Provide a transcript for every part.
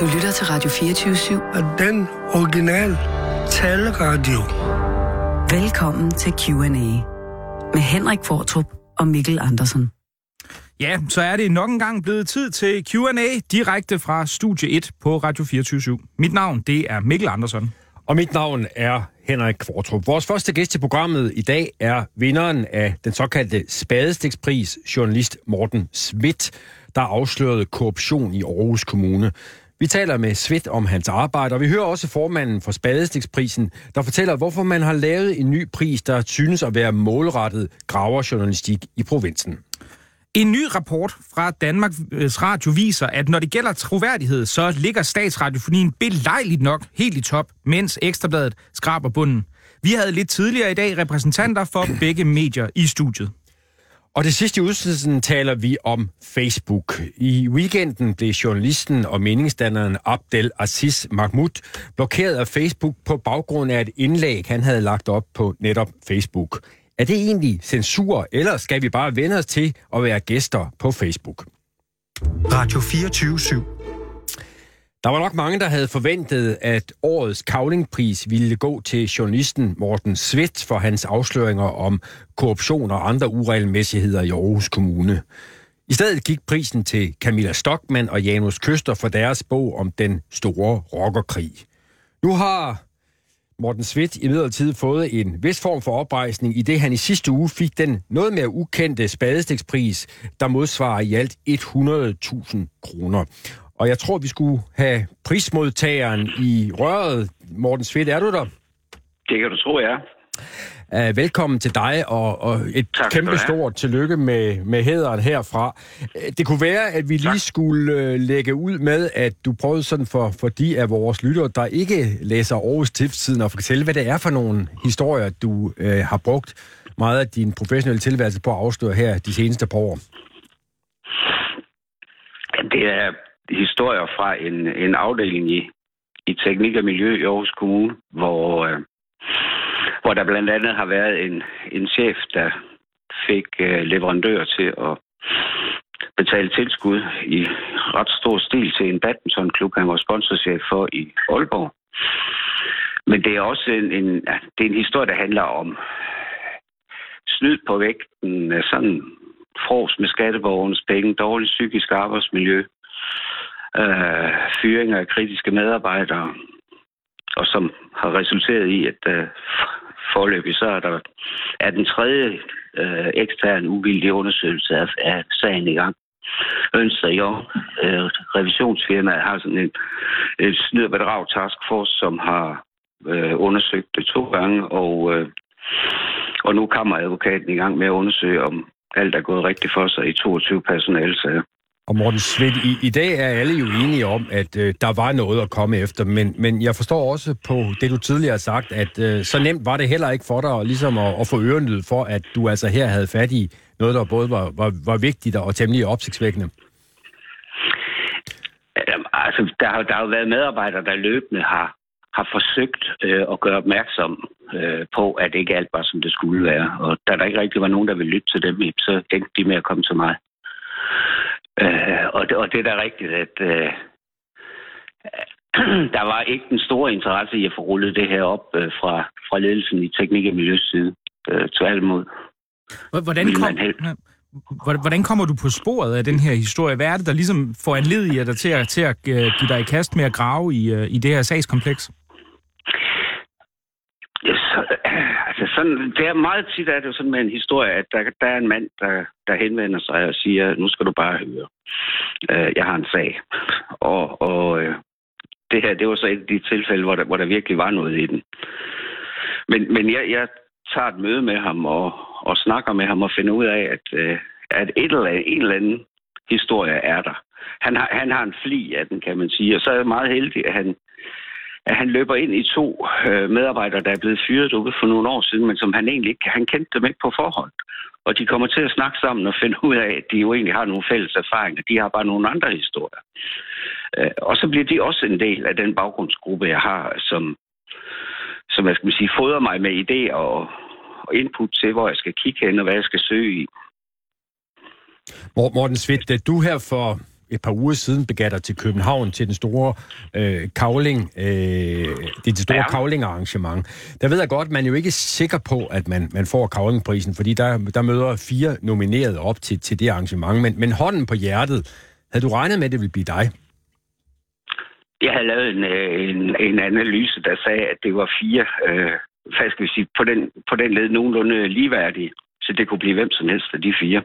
Du lytter til Radio 24-7. Og den original taleradio. Velkommen til Q&A med Henrik Fortrup og Mikkel Andersen. Ja, så er det nok engang blevet tid til Q&A direkte fra Studie 1 på Radio 24 Mit navn, det er Mikkel Andersen. Og mit navn er Henrik Kvartrup. Vores første gæst i programmet i dag er vinderen af den såkaldte Spadestikspris, journalist Morten Schmidt, der afslørede korruption i Aarhus Kommune. Vi taler med Svit om hans arbejde, og vi hører også formanden for Spadestiksprisen, der fortæller, hvorfor man har lavet en ny pris, der synes at være målrettet graverjournalistik i provinsen. En ny rapport fra Danmarks Radio viser, at når det gælder troværdighed, så ligger statsradiofonien belejligt nok helt i top, mens Ekstrabladet skraber bunden. Vi havde lidt tidligere i dag repræsentanter for begge medier i studiet. Og det sidste i udsendelsen taler vi om Facebook. I weekenden blev journalisten og meningsdanneren Abdel Aziz Mahmoud blokeret af Facebook på baggrund af et indlæg, han havde lagt op på netop Facebook. Er det egentlig censur, eller skal vi bare vende os til at være gæster på Facebook? Radio 24 /7. Der var nok mange, der havde forventet, at årets kavlingpris ville gå til journalisten Morten Svit for hans afsløringer om korruption og andre uregelmæssigheder i Aarhus Kommune. I stedet gik prisen til Camilla Stockmann og Janus Køster for deres bog om den store rockerkrig. Nu har Morten Svit i midlertid fået en vis form for oprejsning, i det han i sidste uge fik den noget mere ukendte spadestikspris, der modsvarer i alt 100.000 kroner. Og jeg tror, vi skulle have prismodtageren i røret. Morten Svit, er du der? Det kan du tro, jeg er. Uh, velkommen til dig, og, og et tak, kæmpe stort tillykke med, med hederen herfra. Det kunne være, at vi lige tak. skulle uh, lægge ud med, at du prøvede sådan for, for de af vores lyttere, der ikke læser Aarhus Stiftstiden, og fortælle, hvad det er for nogle historier, du uh, har brugt meget af din professionelle tilværelse på at afsløre her de seneste par år. Det er historier fra en, en afdeling i, i teknik og miljø i Aarhus Kommune, hvor, øh, hvor der blandt andet har været en, en chef, der fik øh, leverandør til at betale tilskud i ret stor stil til en badmintonklub, han var sponsorchef for i Aalborg. Men det er også en, en, ja, det er en historie, der handler om snyd på vægten, sådan fros med skatteborgernes penge, dårligt psykisk arbejdsmiljø, øh, fyringer af kritiske medarbejdere, og som har resulteret i, at øh, forløbig så er der er den tredje øh, ekstern uvildige undersøgelse af, af sagen i gang. Ønsker i. Øh, revisionsfirmaet har sådan en, en snyd og bedrag taskforce, som har øh, undersøgt det to gange, og, øh, og nu kommer advokaten i gang med at undersøge, om alt er gået rigtigt for sig i 22 personalsager. Og Morten Svendt, i, i dag er alle jo enige om, at øh, der var noget at komme efter, men, men jeg forstår også på det, du tidligere har sagt, at øh, så nemt var det heller ikke for dig ligesom at, at få ørenlyd for, at du altså her havde fat i noget, der både var, var, var vigtigt og temmelig opsigtsvækkende. Altså, der har, der har jo været medarbejdere, der løbende har, har forsøgt øh, at gøre opmærksom øh, på, at ikke alt var, som det skulle være. Og da der ikke rigtig var nogen, der ville lytte til dem, så endte de med at komme til mig. Øh, og, det, og det er da rigtigt, at øh, der var ikke den store interesse i at få rullet det her op øh, fra, fra ledelsen i teknik- og miljøside. Øh, tværtimod. Hvordan, kom, hvordan kommer du på sporet af den her historie? Hvad er det, der ligesom får anlediger dig til at, til at øh, give dig i kast med at grave i, øh, i det her sagskompleks? Altså sådan, det er meget tit er det jo sådan med en historie, at der, der er en mand, der, der henvender sig og siger, nu skal du bare høre. øh, jeg har en sag. Og, og øh, det her, det var så et af de tilfælde, hvor der, hvor der virkelig var noget i den. Men, men jeg, jeg tager et møde med ham og, og snakker med ham og finder ud af, at, øh, at et eller andet, en eller anden historie er der. Han har, han har en fli af den, kan man sige. Og så er jeg meget heldig, at han, at han løber ind i to øh, medarbejdere, der er blevet fyret ude for nogle år siden, men som han egentlig ikke, han kendte dem ikke på forhånd. Og de kommer til at snakke sammen og finde ud af, at de jo egentlig har nogle fælles erfaringer. De har bare nogle andre historier. Øh, og så bliver de også en del af den baggrundsgruppe, jeg har, som, som jeg skal sige, fodrer mig med idéer og, og input til, hvor jeg skal kigge hen og hvad jeg skal søge i. Morten Svitt, du her for et par uger siden begav dig til København til den store øh, kavling, øh, det, det store ja. kavlingarrangement. Der ved jeg godt, man er jo ikke sikker på, at man, man får kavlingprisen, fordi der, der møder fire nominerede op til, til det arrangement. Men, men hånden på hjertet, havde du regnet med, at det ville blive dig? Jeg havde lavet en, øh, en, en analyse, der sagde, at det var fire, øh, hvad skal vi sige, på den, på den led nogenlunde ligeværdige. Så det kunne blive hvem som helst af de fire.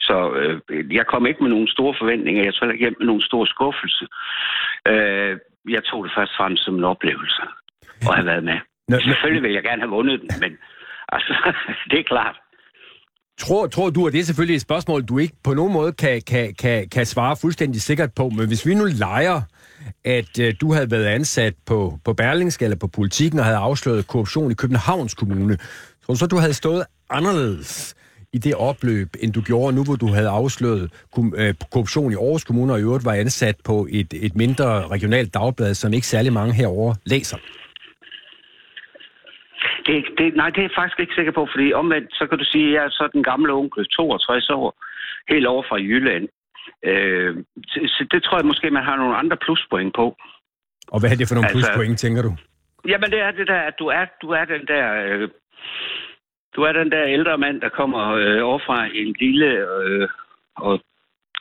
Så øh, jeg kom ikke med nogle store forventninger. Jeg tog ikke hjem med nogen stor skuffelse. Øh, jeg tog det først frem som en oplevelse at have været med. Nå, Selvfølgelig vil jeg gerne have vundet den, men altså, det er klart. Tror, tror du, at det er selvfølgelig et spørgsmål, du ikke på nogen måde kan, kan, kan, kan svare fuldstændig sikkert på, men hvis vi nu leger, at øh, du havde været ansat på, på Berlingske eller på politikken og havde afsløret korruption i Københavns Kommune, tror du så, du havde stået anderledes i det opløb, end du gjorde nu, hvor du havde afsløret øh, korruption i Aarhus Kommune, og i øvrigt var ansat på et, et mindre regionalt dagblad, som ikke særlig mange herover læser? Det, det, nej, det er jeg faktisk ikke sikker på, fordi omvendt, så kan du sige, at jeg er så den gamle onkel, 62 år, helt over fra Jylland. Øh, så det tror jeg måske, man har nogle andre pluspoint på. Og hvad er det for nogle altså, pluspoint, tænker du? Jamen, det er det der, at du er, du er den der øh, du er den der ældre mand, der kommer øh, over fra en lille øh, og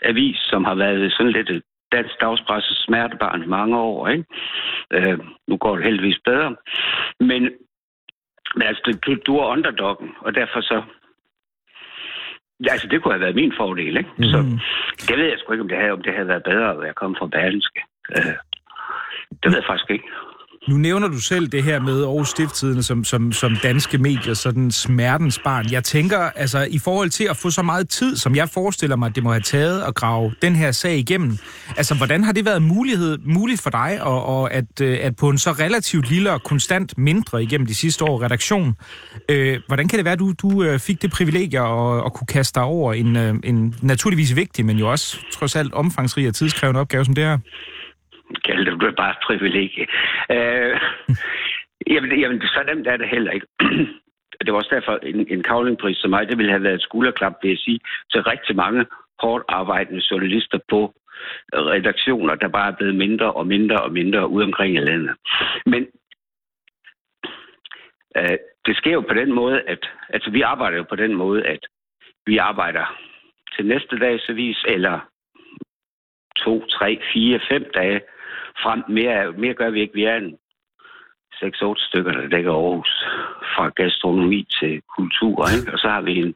avis, som har været sådan lidt et dansk dagspresses smertebarn i mange år. Ikke? Øh, nu går det heldigvis bedre. Men, men altså, du, du er underdoggen, og derfor så... Altså, det kunne have været min fordel, ikke? Mm. Så det ved jeg sgu ikke, om det havde, om det havde været bedre at være kommet fra Berlinske. Øh, det ved jeg faktisk ikke. Nu nævner du selv det her med Aarhus Stifttiden som, som, som danske medier, sådan smertens barn. Jeg tænker, altså i forhold til at få så meget tid, som jeg forestiller mig, det må have taget at grave den her sag igennem. Altså, hvordan har det været mulighed, muligt for dig, og, og at, øh, at på en så relativt lille og konstant mindre igennem de sidste år redaktion, øh, hvordan kan det være, at du, du øh, fik det privilegie at, at kunne kaste dig over en, øh, en naturligvis vigtig, men jo også trods alt omfangsrig og tidskrævende opgave som det her? Kalde det, det bare privilegie. Øh, jamen, jamen, så nemt er det heller ikke. det var også derfor, en, en kavlingpris som mig, det ville have været et skulderklap, vil jeg sige, til rigtig mange hårdt arbejdende journalister på redaktioner, der bare er blevet mindre og mindre og mindre ude omkring i landet. Men øh, det sker jo på den måde, at altså, vi arbejder jo på den måde, at vi arbejder til næste dags avis, eller to, tre, fire, fem dage frem. Mere, mere gør vi ikke. Vi er en 6-8 stykker, der dækker Aarhus. Fra gastronomi til kultur. Ikke? Og så har vi en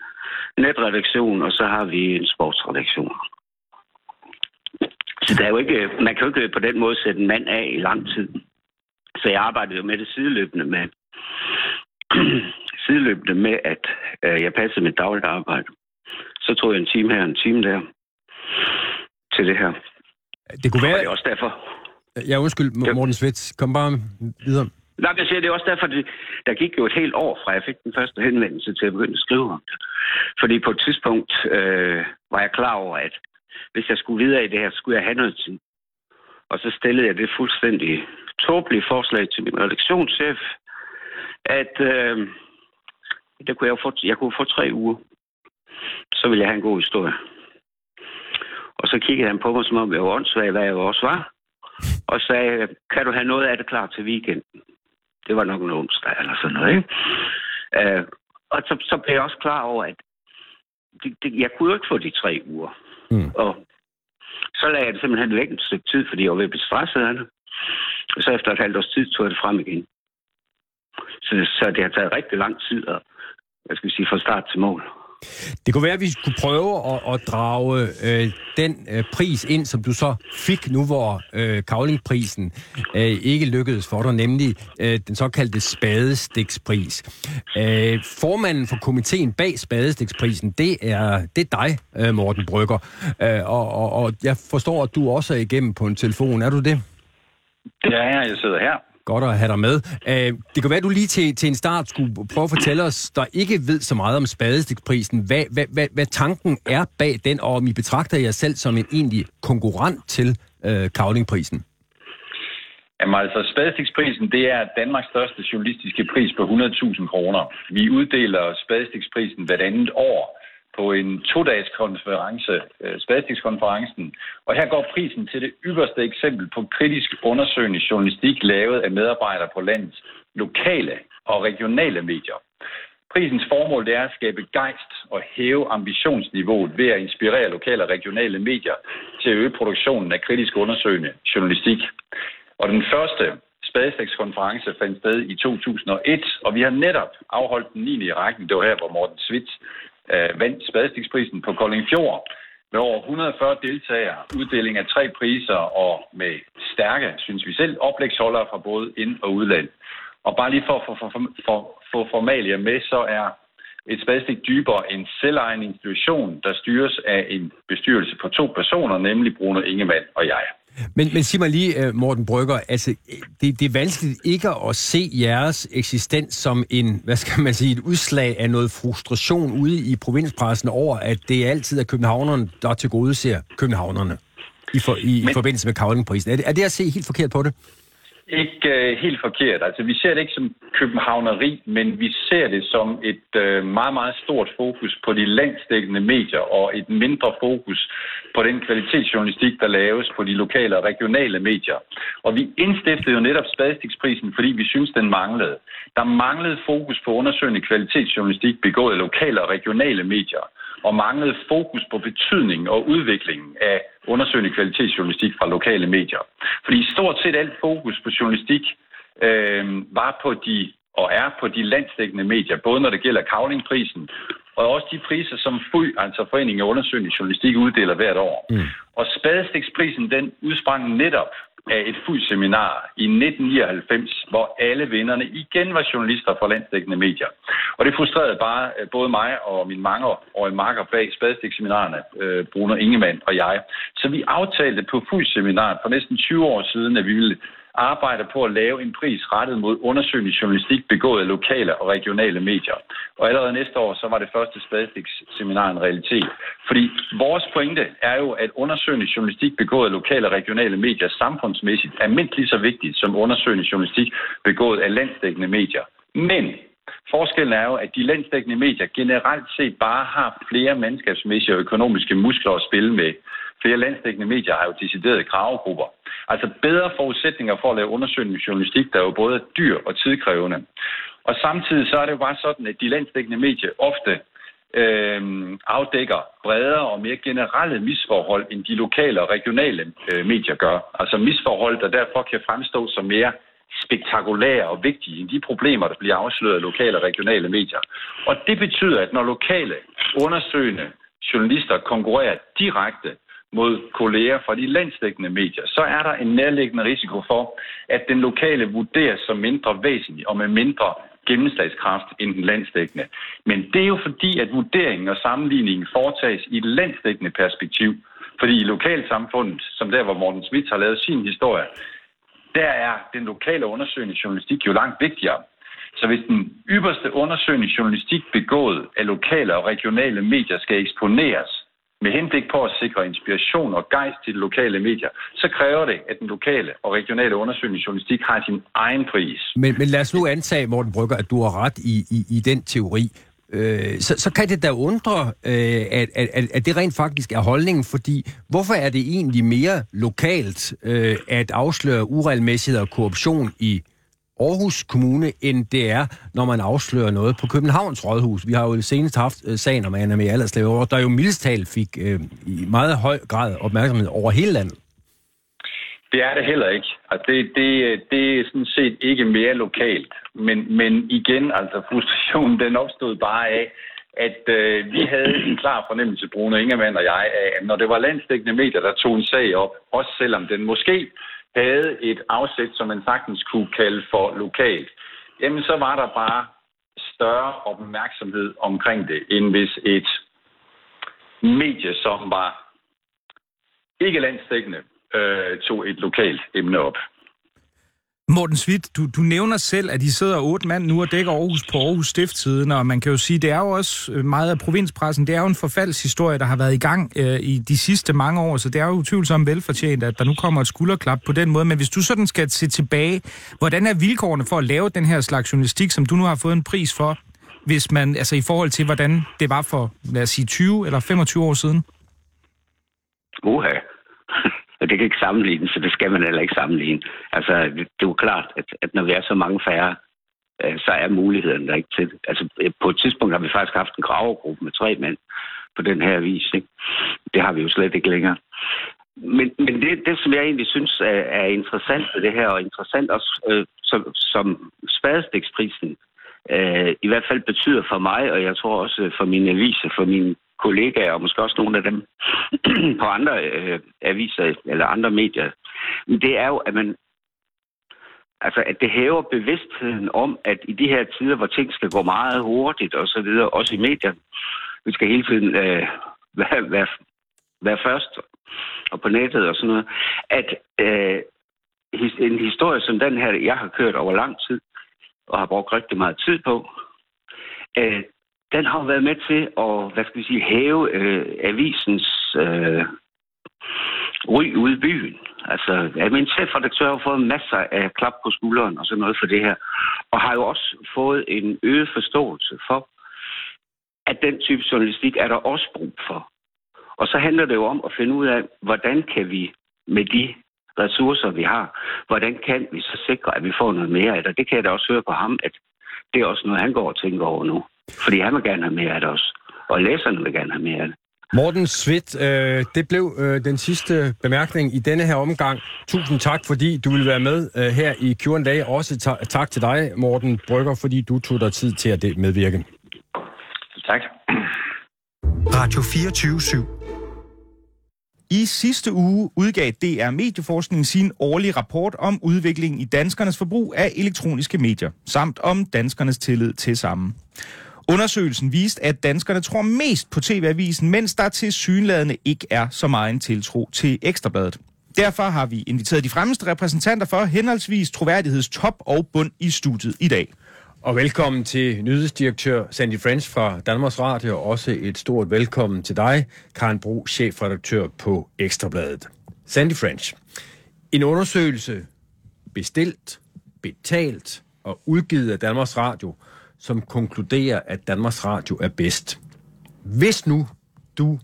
netredaktion, og så har vi en sportsredaktion. Så der er jo ikke, man kan jo ikke på den måde sætte en mand af i lang tid. Så jeg arbejdede jo med det sideløbende med, sideløbende med, at øh, jeg passede mit dagligt arbejde. Så tog jeg en time her og en time der til det her. Det kunne være... Og det er også derfor, Ja, undskyld, Morten Svets. Kom bare videre. Nej, jeg siger, det er også derfor, det, der gik jo et helt år fra, jeg fik den første henvendelse til at begynde at skrive om det. Fordi på et tidspunkt øh, var jeg klar over, at hvis jeg skulle videre i det her, skulle jeg have noget tid. Og så stillede jeg det fuldstændig tåbelige forslag til min redaktionschef, at øh, det kunne jeg, få, jeg kunne få tre uger. Så ville jeg have en god historie. Og så kiggede han på mig, som om jeg var åndssvag, hvad jeg også var og sagde, kan du have noget af det klar til weekenden? Det var nok en onsdag eller sådan noget, ikke? Øh, og så, så blev jeg også klar over, at det, det, jeg kunne jo ikke få de tre uger. Mm. Og så lagde jeg det simpelthen væk et stykke tid, fordi jeg var ved at blive stresset af det. Og så efter et halvt års tid tog jeg det frem igen. Så, så det har taget rigtig lang tid at, hvad skal vi sige, fra start til mål. Det kunne være, at vi skulle prøve at, at drage øh, den øh, pris ind, som du så fik nu, hvor øh, kavlingprisen øh, ikke lykkedes for dig, nemlig øh, den såkaldte spadestikspris. Øh, formanden for komiteen bag spadestiksprisen, det er, det er dig, øh, Morten Brygger. Øh, og, og, og jeg forstår, at du også er igennem på en telefon. Er du det? Det er jeg. Jeg sidder her. Godt at have dig med. Uh, det kan være, at du lige til, til en start skulle prøve at fortælle os, der ikke ved så meget om spadestikprisen, hvad, hvad, hvad, hvad tanken er bag den, og om I betragter jer selv som en egentlig konkurrent til øh, uh, kavlingprisen. Jamen altså, Spadestiksprisen, det er Danmarks største journalistiske pris på 100.000 kroner. Vi uddeler Spadestiksprisen hvert andet år på en to-dages konference, øh, Spadestikskonferencen. Og her går prisen til det ypperste eksempel på kritisk undersøgende journalistik lavet af medarbejdere på landets lokale og regionale medier. Prisens formål det er at skabe gejst og hæve ambitionsniveauet ved at inspirere lokale og regionale medier til at øge produktionen af kritisk undersøgende journalistik. Og den første spadestikskonference fandt sted i 2001, og vi har netop afholdt den 9. i rækken. Det var her, hvor Morten Svits øh, vandt spadestiksprisen på Kolding Fjord med over 140 deltagere, uddeling af tre priser og med stærke, synes vi selv, oplægsholdere fra både ind- og udland. Og bare lige for at få for, for, for, for formalia med, så er et spadestik dybere en selvejende institution, der styres af en bestyrelse på to personer, nemlig Bruno Ingemann og jeg. Men, men sig mig lige, øh, Morten Brygger, altså, det, det er vanskeligt ikke at se jeres eksistens som en, hvad skal man sige, et udslag af noget frustration ude i provinspressen over, at det altid er københavnerne, der til gode ser københavnerne i, for, i, men, i forbindelse med kavlingprisen. Er det, er det at se helt forkert på det? Ikke øh, helt forkert. Altså, vi ser det ikke som københavneri, men vi ser det som et øh, meget, meget stort fokus på de landstækkende medier og et mindre fokus på den kvalitetsjournalistik, der laves på de lokale og regionale medier. Og vi indstiftede jo netop spadestiksprisen, fordi vi synes, den manglede. Der manglede fokus på undersøgende kvalitetsjournalistik begået af lokale og regionale medier og manglede fokus på betydningen og udviklingen af undersøgende kvalitetsjournalistik fra lokale medier. Fordi stort set alt fokus på journalistik øh, var på de og er på de landsdækkende medier, både når det gælder Kavlingprisen, og også de priser, som FUI, altså Foreningen af Undersøgende Journalistik, uddeler hvert år. Mm. Og Spadestiksprisen, den udsprang netop af et fuldt seminar i 1999, hvor alle vinderne igen var journalister fra landsdækkende medier. Og det frustrerede bare øh, både mig og min mangeårige marker bag spadestikseminarerne, øh, Bruno Ingemann og jeg. Så vi aftalte på fuldt seminar for næsten 20 år siden, at vi ville arbejder på at lave en pris rettet mod undersøgende journalistik begået af lokale og regionale medier. Og allerede næste år, så var det første seminar en realitet. Fordi vores pointe er jo, at undersøgende journalistik begået af lokale og regionale medier samfundsmæssigt er mindst lige så vigtigt som undersøgende journalistik begået af landsdækkende medier. Men Forskellen er jo, at de landsdækkende medier generelt set bare har flere mandskabsmæssige og økonomiske muskler at spille med. Flere landsdækkende medier har jo deciderede gravegrupper. Altså bedre forudsætninger for at lave undersøgende journalistik, der er jo både dyr og tidkrævende. Og samtidig så er det jo bare sådan, at de landsdækkende medier ofte øh, afdækker bredere og mere generelle misforhold, end de lokale og regionale øh, medier gør. Altså misforhold, der derfor kan fremstå som mere spektakulære og vigtige end de problemer, der bliver afsløret af lokale og regionale medier. Og det betyder, at når lokale undersøgende journalister konkurrerer direkte mod kolleger fra de landsdækkende medier, så er der en nærliggende risiko for, at den lokale vurderes som mindre væsentlig og med mindre gennemslagskraft end den landsdækkende. Men det er jo fordi, at vurderingen og sammenligningen foretages i et landsdækkende perspektiv. Fordi i lokalsamfundet, som der, hvor Morten Schmidt har lavet sin historie, der er den lokale undersøgende journalistik jo langt vigtigere. Så hvis den ypperste undersøgende journalistik begået af lokale og regionale medier skal eksponeres, med henblik på at sikre inspiration og gejst til de lokale medier, så kræver det, at den lokale og regionale undersøgende journalistik har sin egen pris. Men, men lad os nu antage, Morten Brygger, at du har ret i, i, i den teori. Øh, så, så kan det da undre, øh, at, at, at det rent faktisk er holdningen, fordi hvorfor er det egentlig mere lokalt øh, at afsløre uregelmæssighed og korruption i Aarhus Kommune, end det er, når man afslører noget på Københavns Rådhus. Vi har jo senest haft øh, sagen om Anna Mia Allerslev, der jo mildestalt fik øh, i meget høj grad opmærksomhed over hele landet. Det er det heller ikke. Altså, det, det, det er sådan set ikke mere lokalt. Men, men igen, altså frustrationen, den opstod bare af, at øh, vi havde en klar fornemmelse, Bruno Ingemann og jeg, af, at når det var landstækkende medier, der tog en sag op, også selvom den måske havde et afsæt, som man sagtens kunne kalde for lokalt, jamen så var der bare større opmærksomhed omkring det, end hvis et medie, som var ikke landstækkende, øh, tog et lokalt emne op. Morten Svit, du, du nævner selv, at I sidder otte mand nu og dækker Aarhus på Aarhus Stifttiden, og man kan jo sige, det er jo også øh, meget af provinspressen, det er jo en forfaldshistorie, der har været i gang øh, i de sidste mange år, så det er jo utvivlsomt velfortjent, at der nu kommer et skulderklap på den måde. Men hvis du sådan skal se tilbage, hvordan er vilkårene for at lave den her slags journalistik, som du nu har fået en pris for, hvis man, altså i forhold til, hvordan det var for, lad os sige, 20 eller 25 år siden? Uha. Og det kan ikke sammenlignes, så det skal man heller ikke sammenligne. Altså, det, er jo klart, at, at når vi er så mange færre, øh, så er muligheden der ikke til. Altså, øh, på et tidspunkt har vi faktisk haft en gravergruppe med tre mænd på den her vis. Ikke? Det har vi jo slet ikke længere. Men, men det, det, som jeg egentlig synes er, er interessant ved det her, og interessant også øh, som, som spadestiksprisen, øh, i hvert fald betyder for mig, og jeg tror også for mine aviser, for mine kollegaer, og måske også nogle af dem på andre øh, aviser eller andre medier, det er jo, at man Altså, at det hæver bevidstheden om, at i de her tider, hvor ting skal gå meget hurtigt og så videre, også i medierne, vi skal hele tiden øh, være, være, være først og på nettet og sådan noget, at øh, en historie som den her, jeg har kørt over lang tid, og har brugt rigtig meget tid på, øh, den har været med til at, hvad skal vi sige, hæve øh, avisens øh, ry ude i byen. Altså, at min chefredaktør har fået masser af klap på skulderen og sådan noget for det her, og har jo også fået en øget forståelse for, at den type journalistik er der også brug for. Og så handler det jo om at finde ud af, hvordan kan vi med de ressourcer, vi har, hvordan kan vi så sikre, at vi får noget mere af det? Det kan jeg da også høre på ham, at det er også noget, han går og tænker over nu. Fordi han vil gerne have mere af det også. Og læserne vil gerne have mere af det. Morten Svit, øh, det blev øh, den sidste bemærkning i denne her omgang. Tusind tak, fordi du vil være med øh, her i Q&A. Også ta- tak til dig, Morten Brygger, fordi du tog dig tid til at medvirke. Tak. Radio 24 /7. I sidste uge udgav DR Medieforskning sin årlige rapport om udviklingen i danskernes forbrug af elektroniske medier, samt om danskernes tillid til sammen. Undersøgelsen viste, at danskerne tror mest på TV-avisen, mens der til synladende ikke er så meget en tiltro til Ekstrabladet. Derfor har vi inviteret de fremmeste repræsentanter for henholdsvis troværdighedstop og bund i studiet i dag. Og velkommen til nyhedsdirektør Sandy French fra Danmarks Radio, og også et stort velkommen til dig, Karen Bro, chefredaktør på Ekstrabladet. Sandy French, en undersøgelse bestilt, betalt og udgivet af Danmarks Radio, som konkluderer, at Danmarks Radio er bedst. Hvis nu du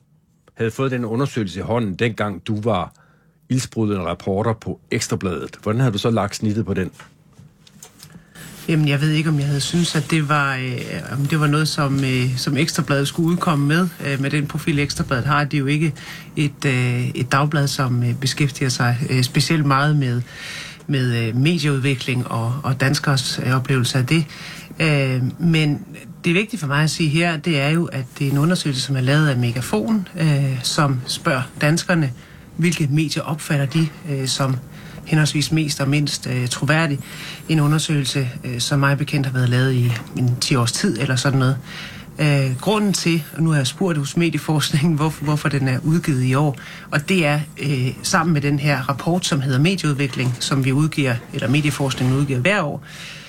havde fået den undersøgelse i hånden, dengang du var ildsprudende reporter på Ekstrabladet, hvordan havde du så lagt snittet på den? Jamen, jeg ved ikke, om jeg havde synes, at det var, øh, om det var noget, som, øh, som Ekstrabladet skulle udkomme med. Øh, med den profil, Ekstrabladet har, det er jo ikke et, øh, et dagblad, som øh, beskæftiger sig øh, specielt meget med, med øh, medieudvikling og, og danskers øh, oplevelse af det. Øh, men det er vigtigt for mig at sige her, det er jo, at det er en undersøgelse, som er lavet af Megafon, øh, som spørger danskerne, hvilke medier opfatter de øh, som henholdsvis mest og mindst øh, troværdig. En undersøgelse, øh, som mig bekendt har været lavet i en 10 års tid eller sådan noget. Øh, grunden til, og nu har jeg spurgt hos medieforskningen, hvor, hvorfor den er udgivet i år, og det er øh, sammen med den her rapport, som hedder Medieudvikling, som vi udgiver, eller medieforskningen udgiver hver år, øh,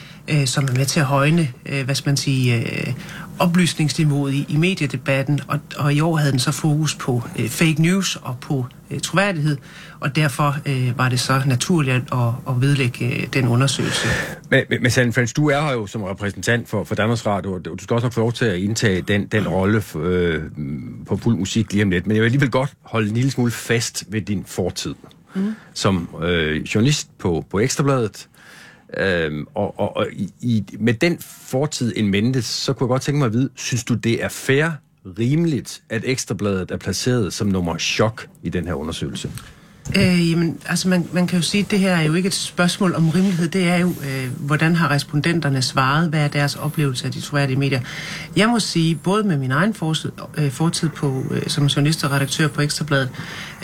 som er med til at højne, øh, hvad skal man sige, øh, oplysningsniveauet i, i mediedebatten, og, og i år havde den så fokus på øh, fake news og på øh, troværdighed, og derfor øh, var det så naturligt at, at vedlægge øh, den undersøgelse. Men, men Sand Frans, du er her jo som repræsentant for, for Danmarks Radio, og du skal også få lov til at indtage den, den rolle øh, på fuld musik lige om lidt, men jeg vil alligevel godt holde en lille smule fast ved din fortid. Mm. Som øh, journalist på, på Ekstrabladet, Øhm, og og, og i, med den fortid en mente, så kunne jeg godt tænke mig at vide, synes du, det er fair, rimeligt, at Ekstrabladet er placeret som nummer chok i den her undersøgelse? Øh, jamen, altså man, man kan jo sige, at det her er jo ikke et spørgsmål om rimelighed. Det er jo, øh, hvordan har respondenterne svaret? Hvad er deres oplevelse af de troværdige medier? Jeg må sige, både med min egen fortid, øh, fortid på, øh, som journalist og redaktør på Ekstrabladet,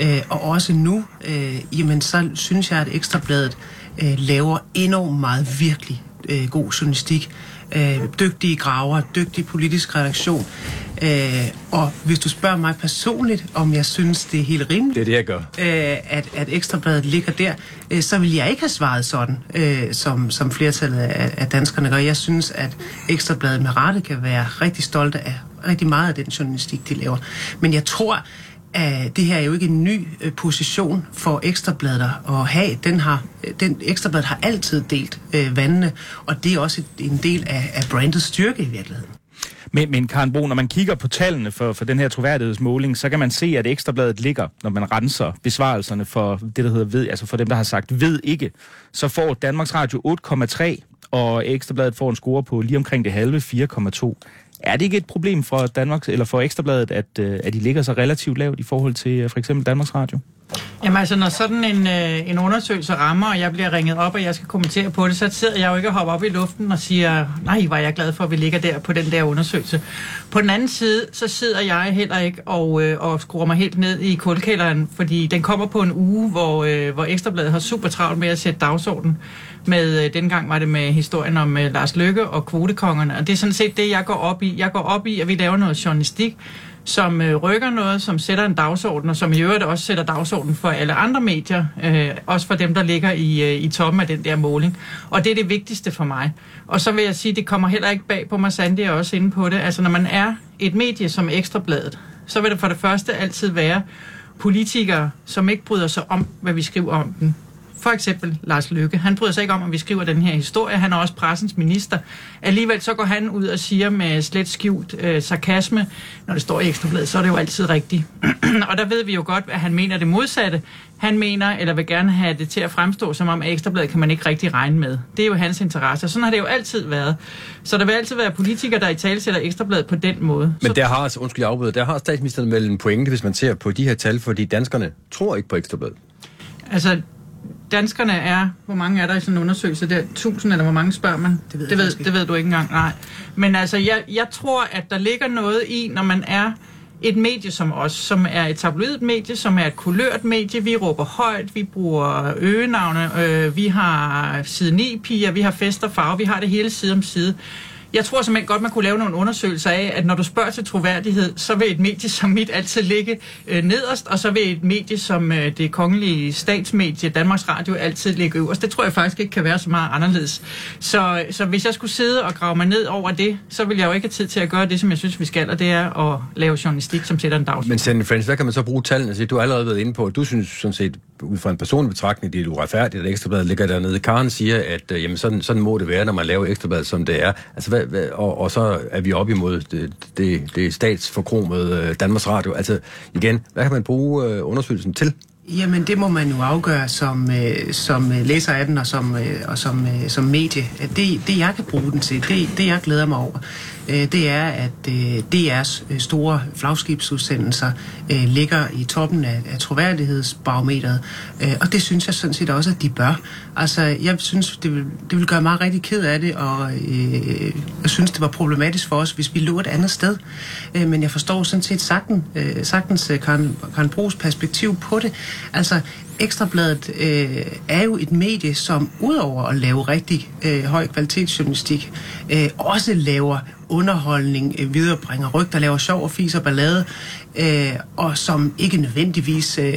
øh, og også nu, øh, jamen så synes jeg, at Ekstrabladet øh, laver enormt meget virkelig øh, god journalistik. Øh, dygtige graver, dygtig politisk redaktion. Øh, og hvis du spørger mig personligt, om jeg synes, det er helt rimeligt, det er det, jeg gør. Øh, at, at Ekstrabladet ligger der, øh, så vil jeg ikke have svaret sådan, øh, som, som flertallet af, af danskerne gør. Jeg synes, at Ekstrabladet med rette kan være rigtig stolte af rigtig meget af den journalistik, de laver. Men jeg tror, at det her er jo ikke en ny øh, position for Ekstrabladet at have. Den, har, øh, den Ekstrabladet har altid delt øh, vandene, og det er også en del af, af brandets styrke i virkeligheden. Men, men Karen Bro, når man kigger på tallene for, for den her troværdighedsmåling, så kan man se, at Ekstrabladet ligger, når man renser besvarelserne for det, der hedder ved, altså for dem, der har sagt ved ikke, så får Danmarks Radio 8,3, og Ekstrabladet får en score på lige omkring det halve 4,2. Er det ikke et problem for Danmarks, eller for Ekstrabladet, at, øh, at de ligger så relativt lavt i forhold til øh, for eksempel Danmarks Radio? Jamen altså, når sådan en, øh, en undersøgelse rammer, og jeg bliver ringet op, og jeg skal kommentere på det, så sidder jeg jo ikke og hopper op i luften og siger, nej, var jeg glad for, at vi ligger der på den der undersøgelse. På den anden side, så sidder jeg heller ikke og, øh, og skruer mig helt ned i kulkælderen, fordi den kommer på en uge, hvor, øh, hvor Ekstrabladet har super travlt med at sætte dagsordenen. Med, øh, dengang var det med historien om øh, Lars Løkke og kvotekongerne, og det er sådan set det, jeg går op i. Jeg går op i, at vi laver noget journalistik, som øh, rykker noget, som sætter en dagsorden, og som i øvrigt også sætter dagsorden for alle andre medier, øh, også for dem, der ligger i, øh, i toppen af den der måling. Og det er det vigtigste for mig. Og så vil jeg sige, det kommer heller ikke bag på mig, Sandy er også inde på det. Altså, når man er et medie som Ekstrabladet, så vil det for det første altid være politikere, som ikke bryder sig om, hvad vi skriver om dem. For eksempel Lars Løkke. Han bryder sig ikke om, at vi skriver den her historie. Han er også pressens minister. Alligevel så går han ud og siger med slet skjult øh, sarkasme, når det står i Ekstrabladet, så er det jo altid rigtigt. og der ved vi jo godt, at han mener det modsatte. Han mener, eller vil gerne have det til at fremstå, som om Ekstrabladet kan man ikke rigtig regne med. Det er jo hans interesse. Sådan har det jo altid været. Så der vil altid være politikere, der i tale sætter Ekstrabladet på den måde. Men der har, altså, undskyld afbryder, der har statsministeren vel en pointe, hvis man ser på de her tal, fordi danskerne tror ikke på Ekstrabladet. Altså, danskerne er, hvor mange er der i sådan en undersøgelse der? 1000 eller hvor mange spørger man? Det ved, det ved, det ved du ikke engang, nej. Men altså, jeg, jeg tror, at der ligger noget i, når man er et medie som os, som er et tabloidt medie, som er et kulørt medie. Vi råber højt, vi bruger øgenavne, øh, vi har side 9 piger, vi har fest og farve, vi har det hele side om side. Jeg tror simpelthen godt, man kunne lave nogle undersøgelser af, at når du spørger til troværdighed, så vil et medie som mit altid ligge øh, nederst, og så vil et medie som øh, det kongelige statsmedie, Danmarks Radio, altid ligge øverst. Det tror jeg faktisk ikke kan være så meget anderledes. Så, så hvis jeg skulle sidde og grave mig ned over det, så vil jeg jo ikke have tid til at gøre det, som jeg synes, vi skal, og det er at lave journalistik, som sætter en dagsorden. Men Sandy Friends, hvad kan man så bruge tallene til? Du har allerede været inde på, at du synes sådan set, ud fra en personlig betragtning, det er uretfærdigt, at Ekstrabladet ligger dernede. Karen siger, at øh, jamen, sådan, sådan må det være, når man laver Ekstrabladet, som det er. Altså, hvad, hvad, og, og så er vi op imod det, det, det statsforkromede øh, Danmarks Radio. Altså, igen, hvad kan man bruge øh, undersøgelsen til? Jamen, det må man jo afgøre som, øh, som øh, læser af den og som, øh, og som, øh, som medie. Det, det, jeg kan bruge den til, det, det jeg glæder mig over, øh, det er, at øh, DR's øh, store flagskibsudsendelser øh, ligger i toppen af, af troværdighedsbarometeret. Øh, og det synes jeg sådan set også, at de bør. Altså, jeg synes, det vil, det vil gøre mig rigtig ked af det, og øh, jeg synes, det var problematisk for os, hvis vi lå et andet sted. Øh, men jeg forstår sådan set øh, sagtens, øh, sagtens Karen, Karen Brugs perspektiv på det. Altså, Ekstrabladet øh, er jo et medie, som udover at lave rigtig øh, høj kvalitetsjournalistik, øh, også laver underholdning, øh, viderebringer rygter, laver sjov og fis og ballade, øh, og som ikke nødvendigvis øh,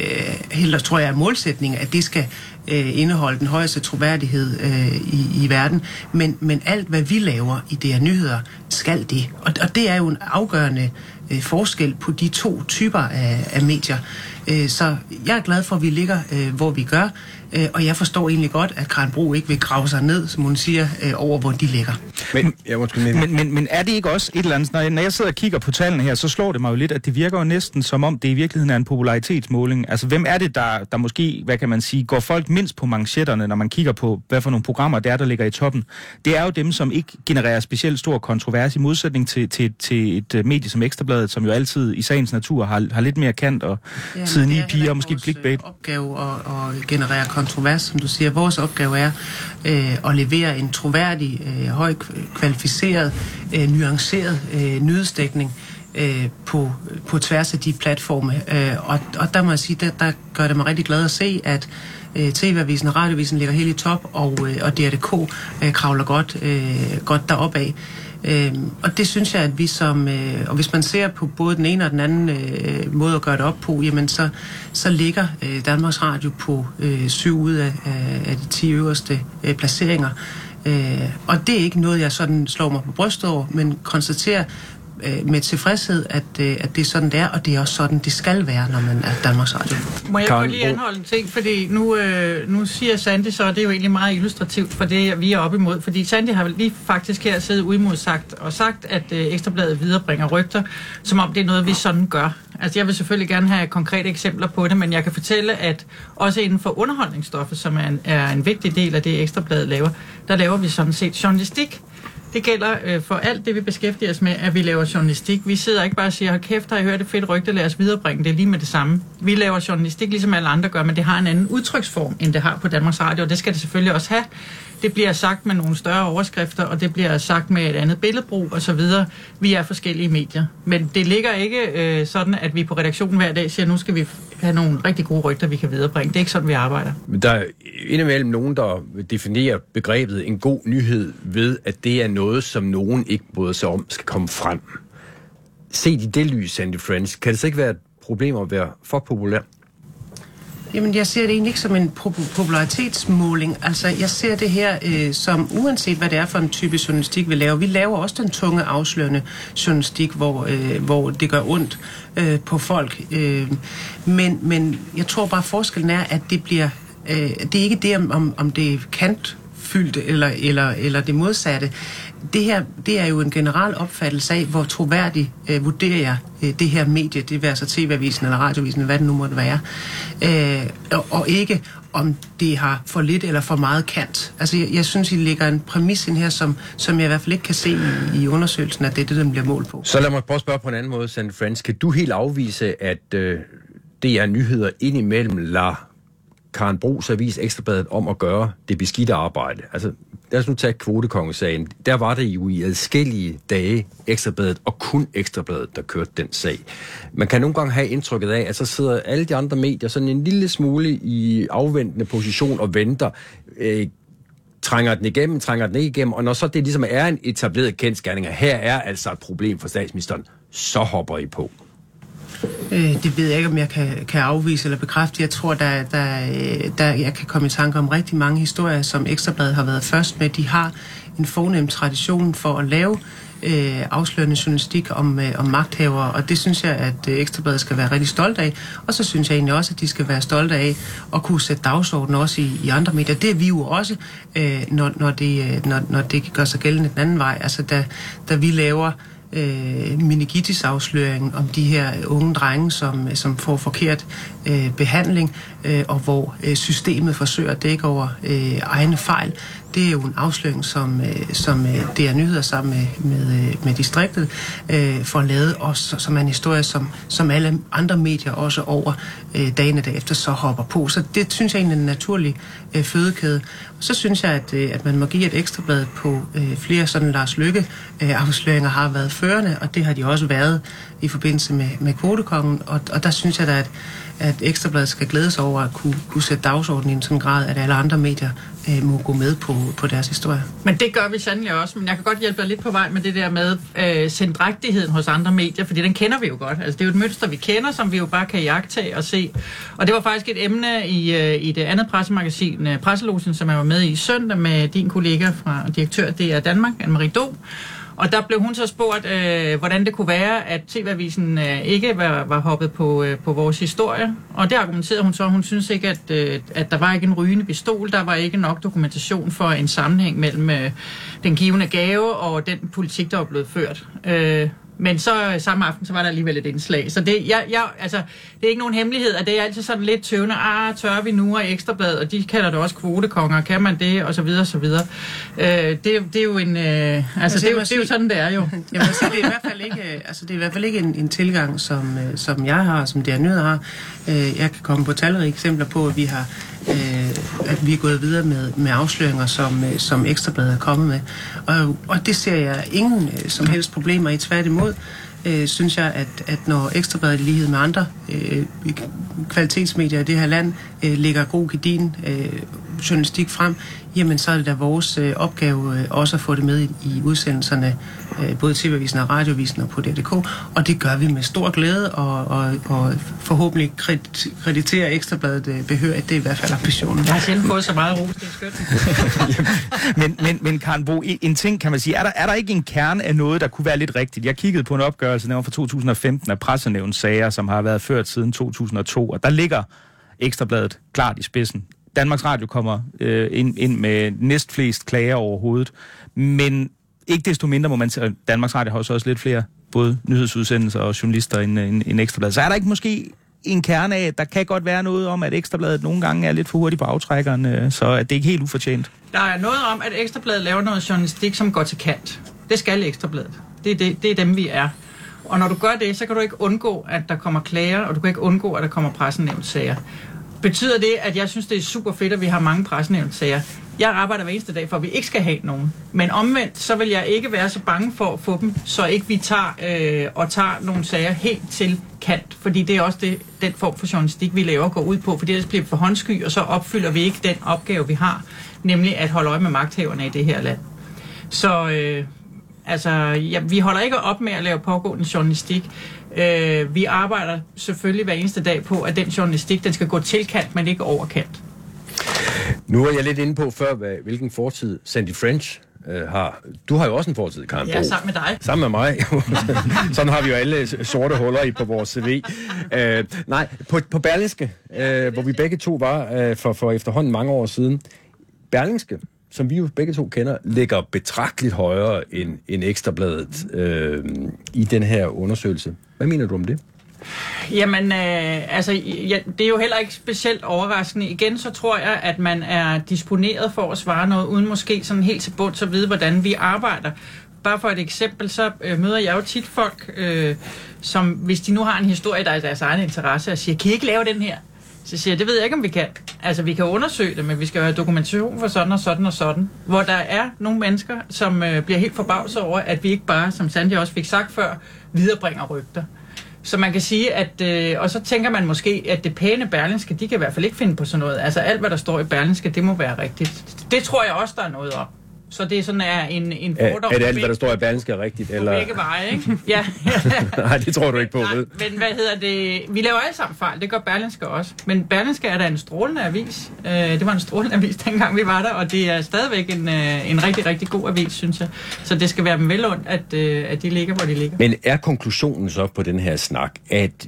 heller tror jeg er målsætningen, at det skal øh, indeholde den højeste troværdighed øh, i, i verden. Men, men alt, hvad vi laver i DR Nyheder, skal det. Og, og det er jo en afgørende øh, forskel på de to typer af, af medier. Øh, så jeg er glad for, at vi ligger, øh, hvor vi gør, øh, og jeg forstår egentlig godt, at Karen Bro ikke vil grave sig ned, som hun siger, øh, over hvor de ligger. Men, ja, undskyld, men, Men, men, men er det ikke også et eller andet, når jeg, når jeg sidder og kigger på tallene her, så slår det mig jo lidt, at det virker jo næsten som om, det i virkeligheden er en popularitetsmåling. Altså, hvem er det, der, der måske, hvad kan man sige, går folk mindst på manchetterne, når man kigger på, hvad for nogle programmer det er, der ligger i toppen? Det er jo dem, som ikke genererer specielt stor kontrovers i modsætning til, til, til et uh, medie som Ekstrabladet, som jo altid i sagens natur har, har lidt mere kant og Jamen, siden i er piger og måske vores, clickbait. øh, opgave at, at generere kontrovers, som du siger. Vores opgave er øh, at levere en troværdig, øh, højt kvalificeret, øh, nuanceret øh, nyhedsdækning øh, på, på tværs af de platforme. Øh, og, og der må jeg sige, der, der gør det mig rigtig glad at se, at øh, TV-avisen og radiovisen ligger helt i top, og, øh, og DRDK øh, kravler godt, øh, godt deroppe af. Øh, og det synes jeg, at vi som... Øh, og hvis man ser på både den ene og den anden øh, måde at gøre det op på, jamen så, så ligger øh, Danmarks Radio på øh, syv ud af, af, af de 10 øverste øh, placeringer. Øh, og det er ikke noget, jeg sådan slår mig på brystet over, men konstaterer, øh, med tilfredshed, at, øh, at det er sådan, det er, og det er også sådan, det skal være, når man er Danmarks Radio. Må jeg godt lige anholde en ting, fordi nu, øh, nu siger Sandy så, og det er jo egentlig meget illustrativt for det, vi er op imod, fordi Sandy har vel lige faktisk her siddet uimodsagt og sagt, at øh, Ekstrabladet viderebringer rygter, som om det er noget, vi sådan gør. Altså jeg vil selvfølgelig gerne have konkrete eksempler på det, men jeg kan fortælle, at også inden for underholdningsstoffet, som er en, er en vigtig del af det, Ekstrabladet laver, der laver vi sådan set journalistik. Det gælder øh, for alt det, vi beskæftiger os med, at vi laver journalistik. Vi sidder ikke bare og siger, kæft, har I hørt et fedt rygte, lad os viderebringe det lige med det samme. Vi laver journalistik, ligesom alle andre gør, men det har en anden udtryksform, end det har på Danmarks Radio, og det skal det selvfølgelig også have. Det bliver sagt med nogle større overskrifter, og det bliver sagt med et andet billedbrug osv. Vi er forskellige medier. Men det ligger ikke øh, sådan, at vi på redaktionen hver dag siger, nu skal vi have nogle rigtig gode rygter, vi kan viderebringe. Det er ikke sådan, vi arbejder. Men der er indimellem nogen, der definerer begrebet en god nyhed ved, at det er noget, som nogen ikke bryder sig om, skal komme frem. Se i det lys, Sandy Friends, kan det så ikke være et problem at være for populær? Jamen, jeg ser det egentlig ikke som en popularitetsmåling. Altså, jeg ser det her øh, som, uanset hvad det er for en type journalistik, vi laver. Vi laver også den tunge, afslørende journalistik, hvor, øh, hvor det gør ondt øh, på folk. Øh, men, men jeg tror bare, forskellen er, at det bliver... Øh, det er ikke det, om, om det er kantfyldt eller, eller, eller det modsatte. Det her, det er jo en generel opfattelse af, hvor troværdig øh, vurderer jeg øh, det her medie, det vil altså TV-avisen eller radiovisen, hvad det nu måtte være, øh, og, og ikke om det har for lidt eller for meget kant. Altså, jeg, jeg synes, I lægger en præmis ind her, som, som jeg i hvert fald ikke kan se i, i undersøgelsen, at det er det, den bliver målt på. Så lad mig prøve at spørge på en anden måde, Sand Friends. Kan du helt afvise, at øh, det er nyheder indimellem lader Karen Brugs avis Ekstrabladet om at gøre det beskidte arbejde? Altså, lad os nu tage kvotekongesagen. Der var det jo i adskillige dage Ekstrabladet, og kun Ekstrabladet, der kørte den sag. Man kan nogle gange have indtrykket af, at så sidder alle de andre medier sådan en lille smule i afventende position og venter. Øh, trænger den igennem, trænger den ikke igennem, og når så det ligesom er en etableret kendskærning, her er altså et problem for statsministeren, så hopper I på. Øh, det ved jeg ikke, om jeg kan, kan afvise eller bekræfte. Jeg tror, der, der, der, jeg kan komme i tanke om rigtig mange historier, som Ekstrabladet har været først med. De har en fornem tradition for at lave øh, afslørende journalistik om, øh, om magthavere, og det synes jeg, at øh, Ekstrabladet skal være rigtig stolt af. Og så synes jeg egentlig også, at de skal være stolte af at kunne sætte dagsordenen også i, i andre medier. Det er vi jo også, øh, når, når, det, øh, når, når det gør sig gældende den anden vej. Altså, da, da vi laver øh, meningitis-afsløringen om de her unge drenge, som, som får forkert øh, behandling, øh, og hvor øh, systemet forsøger at dække over øh, egne fejl. Det er jo en afsløring, som, øh, som øh, det er nyheder sammen med, med, øh, med distriktet øh, får lavet, og så, som er en historie, som, som alle andre medier også over øh, dagene derefter så hopper på. Så det synes jeg egentlig er en naturlig øh, fødekæde. Og så synes jeg, at, øh, at man må give et ekstrablad på øh, flere sådan Lars Lykke øh, afsløringer har været førende, og det har de også været i forbindelse med, med kvotekongen, og, og der synes jeg da, at, at Ekstrabladet skal glædes over at kunne, kunne sætte dagsordenen i en sådan grad, at alle andre medier øh, må gå med på, på deres historie. Men det gør vi sandelig også, men jeg kan godt hjælpe dig lidt på vej med det der med øh, sendrægtigheden hos andre medier, fordi den kender vi jo godt. Altså det er jo et mønster, vi kender, som vi jo bare kan jagtage og se. Og det var faktisk et emne i, øh, i det andet pressemagasin, øh, som jeg var med i søndag med din kollega fra direktør DR Danmark, Anne-Marie Do. Og der blev hun så spurgt, øh, hvordan det kunne være, at TV-avisen øh, ikke var, var hoppet på, øh, på vores historie. Og det argumenterede hun så, hun synes ikke, at, øh, at der var ikke en rygende pistol, der var ikke nok dokumentation for en sammenhæng mellem øh, den givende gave og den politik, der var blevet ført. Øh, men så øh, samme aften, så var der alligevel et indslag. Så det, jeg, jeg, altså, det er ikke nogen hemmelighed, at det er altid sådan lidt tøvende. Ah, tør vi nu og ekstrablad, og de kalder det også kvotekonger. Kan man det? Og så videre, og så videre. Øh, det, det er jo en... Øh, altså, det, er jo, det er jo sådan, det er jo. Jeg må sige, det er i hvert fald ikke, altså, det er i hvert fald ikke en, en tilgang, som, øh, som jeg har, som DR Nyheder har. Øh, jeg kan komme på talrige eksempler på, at vi har øh, at vi er gået videre med, med afsløringer, som, øh, som Ekstrabladet er kommet med. Og, og det ser jeg ingen øh, som helst problemer i. Tværtimod øh, synes jeg, at, at når Ekstrabladet i lighed med andre øh, kvalitetsmedier i det her land øh, ligger god gedin øh, journalistik frem, jamen så er det da vores øh, opgave øh, også at få det med i, i udsendelserne, øh, både TV-avisen og radiovisen og på DRDK, og det gør vi med stor glæde, og, og, og forhåbentlig kredit, krediterer Ekstrabladet øh, behørigt. Det er i hvert fald ambitionen. Jeg har sjældent fået så meget ros, det er skønt. men, men, men Karen Bo, en en ting kan man sige, er der, er der ikke en kerne af noget, der kunne være lidt rigtigt? Jeg kiggede på en opgørelse, var fra 2015 af pressenævns sager, som har været ført siden 2002, og der ligger Ekstrabladet klart i spidsen. Danmarks Radio kommer øh, ind, ind med næstflest klager overhovedet, men ikke desto mindre må man sige, Danmarks Radio har også, også lidt flere både nyhedsudsendelser og journalister end, end, end Ekstrabladet. Så er der ikke måske en kerne af, at der kan godt være noget om, at Ekstrabladet nogle gange er lidt for hurtigt på aftrækkeren, øh, så at det ikke er helt ufortjent. Der er noget om, at Ekstrabladet laver noget journalistik, som går til kant. Det skal Ekstrabladet. Det er, det, det er dem, vi er. Og når du gør det, så kan du ikke undgå, at der kommer klager, og du kan ikke undgå, at der kommer pressenævnssager. Betyder det, at jeg synes, det er super fedt, at vi har mange pressenævnssager? Jeg arbejder hver eneste dag for, at vi ikke skal have nogen. Men omvendt, så vil jeg ikke være så bange for at få dem, så ikke vi tager øh, og tager nogle sager helt til kant. Fordi det er også det, den form for journalistik, vi laver, går ud på. Fordi ellers bliver vi for håndsky, og så opfylder vi ikke den opgave, vi har. Nemlig at holde øje med magthaverne i det her land. Så øh, altså, ja, vi holder ikke op med at lave pågående journalistik. Øh, vi arbejder selvfølgelig hver eneste dag på, at den journalistik, den skal gå til kant, men ikke over kant. Nu var jeg lidt inde på før, hvad, hvilken fortid Sandy French øh, har. Du har jo også en fortid, Karen Ja, sammen med dig. Sammen med mig. Sådan har vi jo alle sorte huller i på vores CV. Øh, nej, på, på Berlingske, øh, hvor vi begge to var øh, for, for efterhånden mange år siden. Berlingske, som vi jo begge to kender, ligger betragteligt højere end, end Ekstrabladet øh, i den her undersøgelse. Hvad mener du om det? Jamen, øh, altså, ja, det er jo heller ikke specielt overraskende. Igen, så tror jeg, at man er disponeret for at svare noget, uden måske sådan helt til bunds at vide, hvordan vi arbejder. Bare for et eksempel, så øh, møder jeg jo tit folk, øh, som hvis de nu har en historie, der er i deres egen interesse, og siger, kan I ikke lave den her? Så siger jeg, det ved jeg ikke, om vi kan. Altså, vi kan undersøge det, men vi skal have dokumentation for sådan og sådan og sådan. Hvor der er nogle mennesker, som øh, bliver helt forbavset over, at vi ikke bare, som Sandy også fik sagt før, viderebringer rygter. Så man kan sige, at, øh, og så tænker man måske, at det pæne Berlinske, de kan i hvert fald ikke finde på sådan noget. Altså alt, hvad der står i Berlinske, det må være rigtigt. Det tror jeg også, der er noget om. Så det er sådan er en, en fordom er det på alt, hvad der står i Berlingske er rigtigt? på Eller? begge veje, ikke? Ja. Nej, det tror du ikke på, Nej, vel? men hvad hedder det? Vi laver alle sammen fejl, det gør Berlinske også. Men Berlinske er da en strålende avis. Øh, det var en strålende avis, dengang vi var der, og det er stadigvæk en, øh, en rigtig, rigtig god avis, synes jeg. Så det skal være dem vel ondt, at, øh, at de ligger, hvor de ligger. Men er konklusionen så på den her snak, at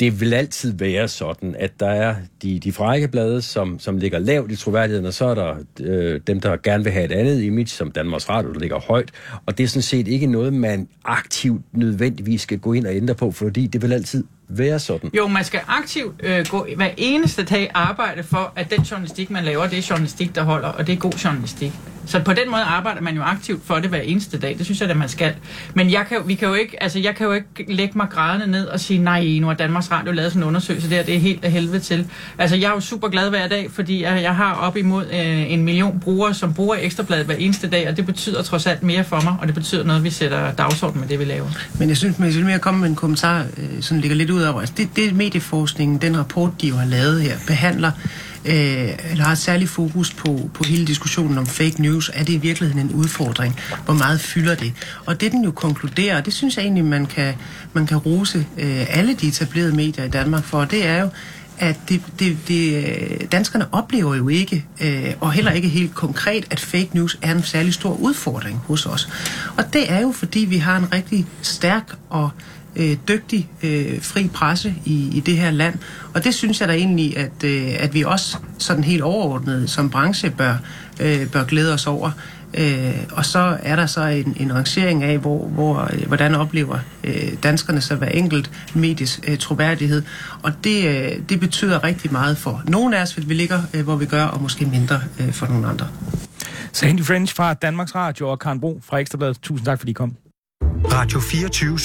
det vil altid være sådan, at der er de, de frække blade, som, som ligger lavt i troværdigheden, og så er der øh, dem, der gerne vil have et andet image, som Danmarks Radio, der ligger højt. Og det er sådan set ikke noget, man aktivt nødvendigvis skal gå ind og ændre på, fordi det vil altid være sådan. Jo, man skal aktivt øh, gå hver eneste dag arbejde for, at den journalistik, man laver, det er journalistik, der holder, og det er god journalistik. Så på den måde arbejder man jo aktivt for det hver eneste dag. Det synes jeg, at man skal. Men jeg kan, jo- vi kan jo ikke, altså, jeg kan jo ikke lægge mig grædende ned og sige, nej, nu har Danmarks Radio lavet sådan en undersøgelse der, det er helt af helvede til. Altså, jeg er jo super glad hver dag, fordi jeg, jeg har op imod øh, en million brugere, som bruger Ekstrabladet hver eneste dag, og det betyder trods alt mere for mig, og det betyder noget, vi sætter dagsorden med det, vi laver. Men jeg synes, men jeg vil mere komme med en kommentar, øh, som ligger lidt ud over. Altså, det, det medieforskningen, den rapport, de jo har lavet her, behandler, øh, eller har et særligt fokus på, på hele diskussionen om fake news. Er det i virkeligheden en udfordring? Hvor meget fylder det? Og det, den jo konkluderer, og det synes jeg egentlig, man kan, man kan rose øh, alle de etablerede medier i Danmark for, det er jo, at det, det, det, øh, danskerne oplever jo ikke, øh, og heller ikke helt konkret, at fake news er en særlig stor udfordring hos os. Og det er jo, fordi vi har en rigtig stærk og øh, dygtig øh, fri presse i, i det her land. Og det synes jeg da egentlig, at, øh, at vi også sådan helt overordnet som branche bør, øh, bør glæde os over. Øh, og så er der så en, en rangering af, hvor, hvor, øh, hvordan oplever øh, danskerne så hver enkelt medies øh, troværdighed. Og det, øh, det betyder rigtig meget for nogle af os, at vi ligger, øh, hvor vi gør, og måske mindre øh, for nogle andre. Sandy French fra Danmarks Radio og Karen Bro fra Ekstrabladet. Tusind tak, fordi I kom. Radio 24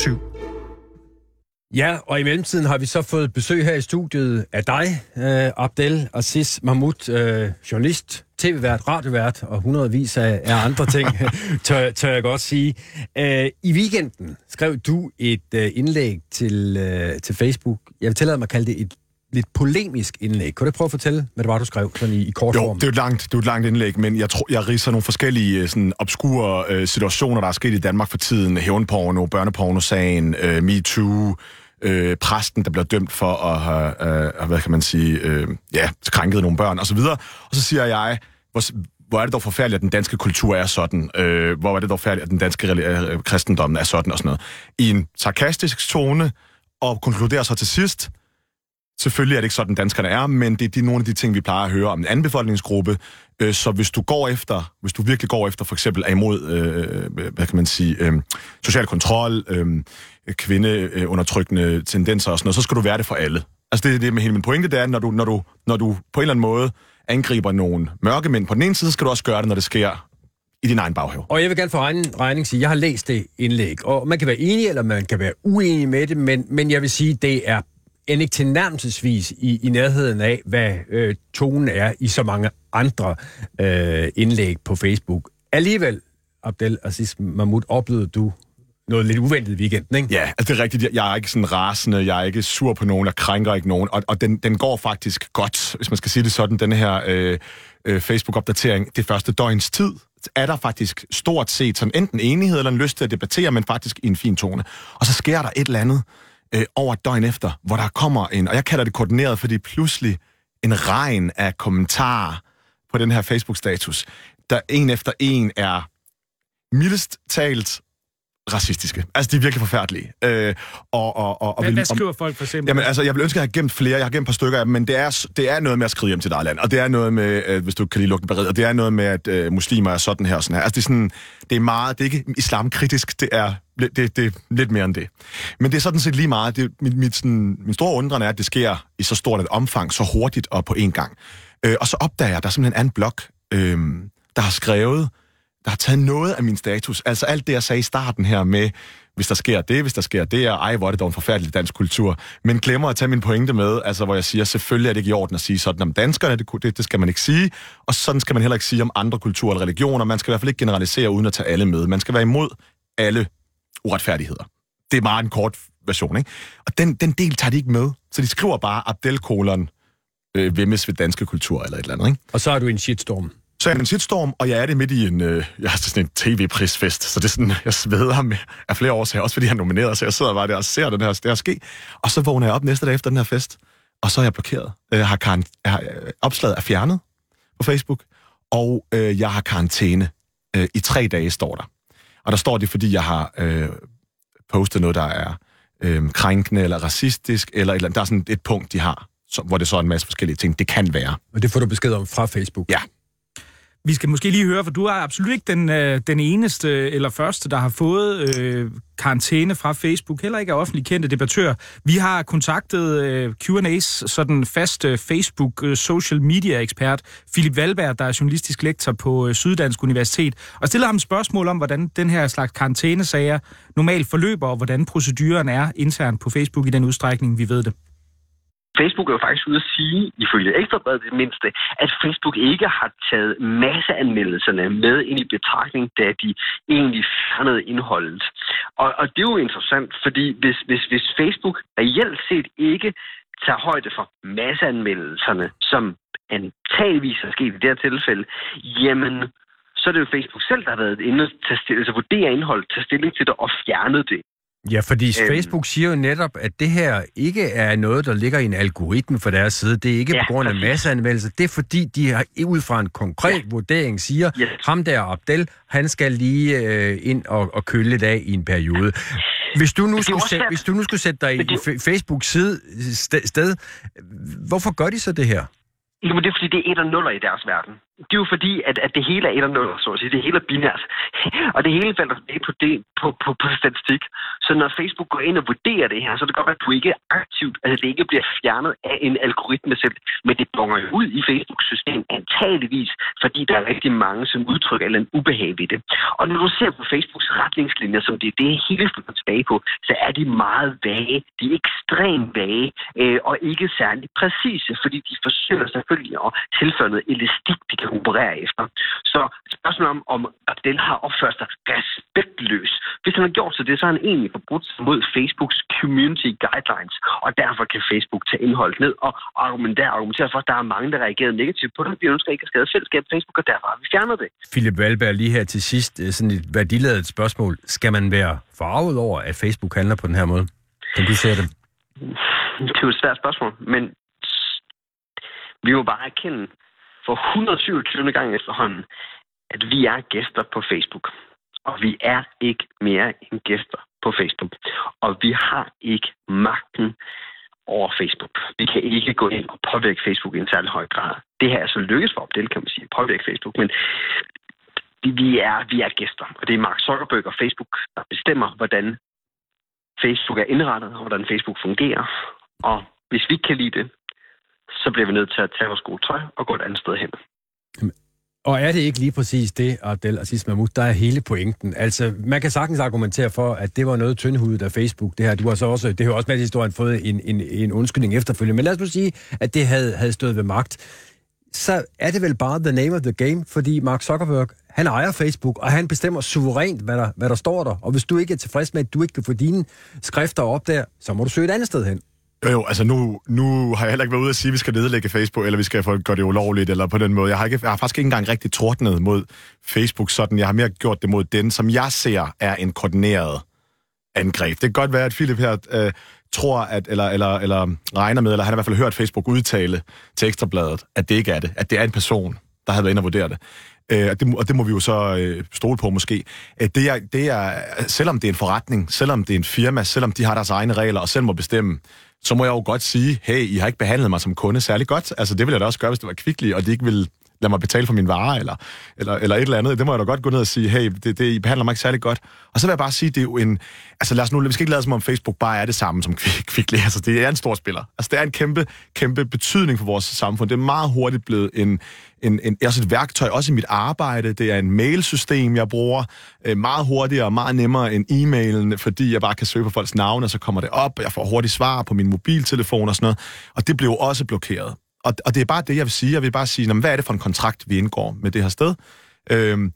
Ja, og i mellemtiden har vi så fået besøg her i studiet af dig, øh, Abdel Aziz Mahmoud, øh, journalist, tv-vært, radiovært og hundredvis af, af andre ting, tør, tør jeg godt sige. Øh, I weekenden skrev du et øh, indlæg til, øh, til Facebook. Jeg vil tillade mig at kalde det et lidt polemisk indlæg. Kan du prøve at fortælle, hvad det var, du skrev sådan i, i kort Jo, form? det er, et langt, det er et langt indlæg, men jeg tror, jeg riser nogle forskellige øh, sådan, obskure øh, situationer, der er sket i Danmark for tiden. Hævnporno, børneporno-sagen, øh, MeToo, øh, præsten, der bliver dømt for at have, øh, hvad kan man sige, øh, ja, krænket nogle børn osv. Og så siger jeg, hvor, hvor er det dog forfærdeligt, at den danske kultur er sådan. Øh, hvor er det dog forfærdeligt, at den danske øh, kristendommen er sådan og sådan noget. I en sarkastisk tone, og konkluderer så til sidst, Selvfølgelig er det ikke sådan, danskerne er, men det er de, nogle af de ting, vi plejer at høre om en anden befolkningsgruppe. Øh, så hvis du går efter, hvis du virkelig går efter, for eksempel er imod, øh, øh hvad kan man sige, øh, social kontrol, øh, kvindeundertrykkende tendenser og sådan noget, så skal du være det for alle. Altså det er det med hele min pointe, det er, når du, når du, når du på en eller anden måde angriber nogle mørke mænd på den ene side, så skal du også gøre det, når det sker i din egen baghave. Og jeg vil gerne for egen regning sige, at jeg har læst det indlæg, og man kan være enig, eller man kan være uenig med det, men, men jeg vil sige, det er end ikke tilnærmelsesvis i, i nærheden af, hvad øh, tonen er i så mange andre øh, indlæg på Facebook. Alligevel, Abdel Aziz Mahmoud, oplevede du noget lidt uventet i weekenden, ikke? Ja, altså det er rigtigt. Jeg er ikke sådan rasende, jeg er ikke sur på nogen, jeg krænker ikke nogen, og, og den, den går faktisk godt, hvis man skal sige det sådan, den her øh, øh, Facebook-opdatering, det første døgns tid, er der faktisk stort set sådan enten enighed eller en lyst til at debattere, men faktisk i en fin tone. Og så sker der et eller andet øh, over et døgn efter, hvor der kommer en, og jeg kalder det koordineret, fordi pludselig en regn af kommentarer på den her Facebook-status, der en efter en er mildest talt racistiske. Altså, de er virkelig forfærdelige. Øh, og, og, og, og Hvad, vil- hvad skriver folk for eksempel? Jamen, altså, jeg vil ønske, at jeg har gemt flere. Jeg har gemt et par stykker af dem, men det er, det er noget med at skrive hjem til eget land. Og det er noget med, øh, hvis du kan lide lugten og det er noget med, at øh, muslimer er sådan her og sådan her. Altså, det er, sådan, det er meget, det er ikke islamkritisk, det er, det, det, det lidt mere end det. Men det er sådan set lige meget. Det, mit, mit, sådan, min store undren er, at det sker i så stort et omfang, så hurtigt og på én gang. Øh, og så opdager jeg, at der er simpelthen en anden blog, øh, der har skrevet, der har taget noget af min status. Altså alt det, jeg sagde i starten her med, hvis der sker det, hvis der sker det, og ej, hvor er det dog en forfærdelig dansk kultur. Men glemmer at tage min pointe med, altså hvor jeg siger, selvfølgelig er det ikke i orden at sige sådan om danskerne, det, det, det skal man ikke sige, og sådan skal man heller ikke sige om andre kulturer eller religioner. Man skal i hvert fald ikke generalisere uden at tage alle med. Man skal være imod alle uretfærdigheder. Det er meget en kort version, ikke? Og den, den del tager de ikke med, så de skriver bare Abdel kolon øh, vemmes ved danske kultur eller et eller andet, ikke? Og så er du i en shitstorm. Så er jeg en shitstorm, og jeg er det midt i en, øh, jeg har sådan en tv-prisfest, så det er sådan, jeg sveder med af flere årsager, også fordi han er nomineret, så jeg sidder bare der og ser den her, det her ske. Og så vågner jeg op næste dag efter den her fest, og så er jeg blokeret. Jeg har, karant- jeg har øh, opslaget er fjernet på Facebook, og øh, jeg har karantæne øh, i tre dage, står der. Og der står det, fordi jeg har øh, postet noget, der er øh, krænkende eller racistisk, eller et, eller andet. der er sådan et punkt, de har, så, hvor det så er en masse forskellige ting. Det kan være. Og det får du besked om fra Facebook. Ja. Vi skal måske lige høre, for du er absolut ikke den, øh, den eneste eller første, der har fået øh, karantæne fra Facebook, heller ikke er offentlig kendte debattør. Vi har kontaktet øh, Q&A's sådan fast øh, Facebook øh, social media ekspert, Philip Valberg, der er journalistisk lektor på øh, Syddansk Universitet, og stiller ham spørgsmål om, hvordan den her slags karantænesager normalt forløber, og hvordan proceduren er internt på Facebook i den udstrækning, vi ved det. Facebook er jo faktisk ude at sige, ifølge Ekstrabladet det mindste, at Facebook ikke har taget masseanmeldelserne med ind i betragtning, da de egentlig fjernede indholdet. Og, og det er jo interessant, fordi hvis, hvis, hvis Facebook reelt set ikke tager højde for masseanmeldelserne, som antageligvis er sket i det her tilfælde, jamen, så er det jo Facebook selv, der har været inde og tage stilling, altså vurdere indholdet, tage stilling til det og fjernet det. Ja, fordi Øhm. Facebook siger jo netop, at det her ikke er noget, der ligger i en algoritme for deres side. Det er ikke Ja, på grund af præcis. masseanmeldelser. Det er fordi, de har ud fra en konkret ja. vurdering siger, Yes. ham der Abdel, han skal lige øh, ind og, og køle lidt af i en periode. Hvis du nu, skulle, også sætte, hvis du nu skulle sætte dig i det- Fa- Facebook side sted, sted, hvorfor gør de så det her? Jo, men det er fordi, det er et og nuller i deres verden. Det er jo fordi, at, at det hele er et og nuller, så at sige. Det hele er binært. og det hele falder tilbage på, det, på, på, på statistik. Så når Facebook går ind og vurderer det her, så er det godt, at du ikke er aktivt, altså det ikke bliver fjernet af en algoritme selv, men det bonger jo ud i Facebooks system antageligvis, fordi der er rigtig mange, som udtrykker eller en ubehag ved det. Og når du ser på Facebooks retningslinjer, som det er det hele står tilbage på, så er de meget vage. De er ekstremt vage øh, og ikke særlig præcise, fordi de forsøger selvfølgelig at tilføre noget elastik, de kan operere efter. Så spørgsmålet om, om Abdel har opført sig løs. Hvis han har gjort så det, så har han egentlig forbrudt sig mod Facebooks community guidelines, og derfor kan Facebook tage indholdet ned og argumentere, argumentere for, at der er mange, der reagerer negativt på det. Vi ønsker ikke at skade fællesskabet Facebook, og derfor har vi fjernet det. Philip Valberg, lige her til sidst, øh, sådan et værdiladet spørgsmål. Skal man være forarvet over, at Facebook handler på den her måde, som du ser det? Det er jo et svært spørgsmål, men vi må bare erkende for 127. gang efterhånden, at vi er gæster på Facebook. Og vi er ikke mere end gæster på Facebook. Og vi har ikke magten over Facebook. Vi kan ikke gå ind og påvirke Facebook i en særlig høj grad. Det her er så lykkes for Opdel, kan man sige, at påvirke Facebook, men vi er, vi er gæster, og det er Mark Zuckerberg og Facebook, der bestemmer, hvordan Facebook er indrettet, og hvordan Facebook fungerer. Og hvis vi ikke kan lide det, så bliver vi nødt til at tage vores gode tøj og gå et andet sted hen. Og er det ikke lige præcis det, Abdel Aziz Mahmoud, der er hele pointen? Altså, man kan sagtens argumentere for, at det var noget tyndhudet af Facebook, det her. Du har så også, det har også med historien fået en, en, en undskyldning efterfølgende. Men lad os nu sige, at det havde, havde stået ved magt. Så er det vel bare the name of the game, fordi Mark Zuckerberg, han ejer Facebook, og han bestemmer suverænt, hvad der, hvad der står der. Og hvis du ikke er tilfreds med, at du ikke kan få dine skrifter op der, så må du søge et andet sted hen. Jo, jo, altså nu, nu har jeg heller ikke været ude at sige, at vi skal nedlægge Facebook, eller vi skal gøre det ulovligt, eller på den måde. Jeg har, ikke, jeg har faktisk ikke engang rigtig tordnet mod Facebook sådan. Jeg har mere gjort det mod den, som jeg ser er en koordineret angreb. Det kan godt være, at Philip her øh, tror, at, eller, eller, eller regner med, eller han har i hvert fald hørt Facebook udtale til Ekstrabladet, at det ikke er det. At det er en person, der har været inde og vurdere det. Øh, og, det, og det må vi jo så øh, stole på måske. Øh, det, er, det er, selvom det er en forretning, selvom det er en firma, selvom de har deres egne regler og selv må bestemme, så må jeg jo godt sige, hey, I har ikke behandlet mig som kunde særlig godt. Altså, det ville jeg da også gøre, hvis det var kvickly, og de ikke ville lad mig betale for min vare, eller, eller, eller et eller andet. Det må jeg da godt gå ned og sige, hey, det, det, I behandler mig ikke særlig godt. Og så vil jeg bare sige, det er jo en... Altså lad os nu, vi skal ikke lade som om Facebook bare er det samme som Kvickly. Altså det er en stor spiller. Altså det er en kæmpe, kæmpe betydning for vores samfund. Det er meget hurtigt blevet en, en, en, også et værktøj, også i mit arbejde. Det er en mailsystem, jeg bruger øh, meget hurtigere og meget nemmere end e-mailen, fordi jeg bare kan søge på folks navne, og så kommer det op, og jeg får hurtigt svar på min mobiltelefon og sådan noget. Og det blev også blokeret. Og, og det er bare det, jeg vil sige. Jeg vil bare sige, hvad er det for en kontrakt, vi indgår med det her sted? Øhm,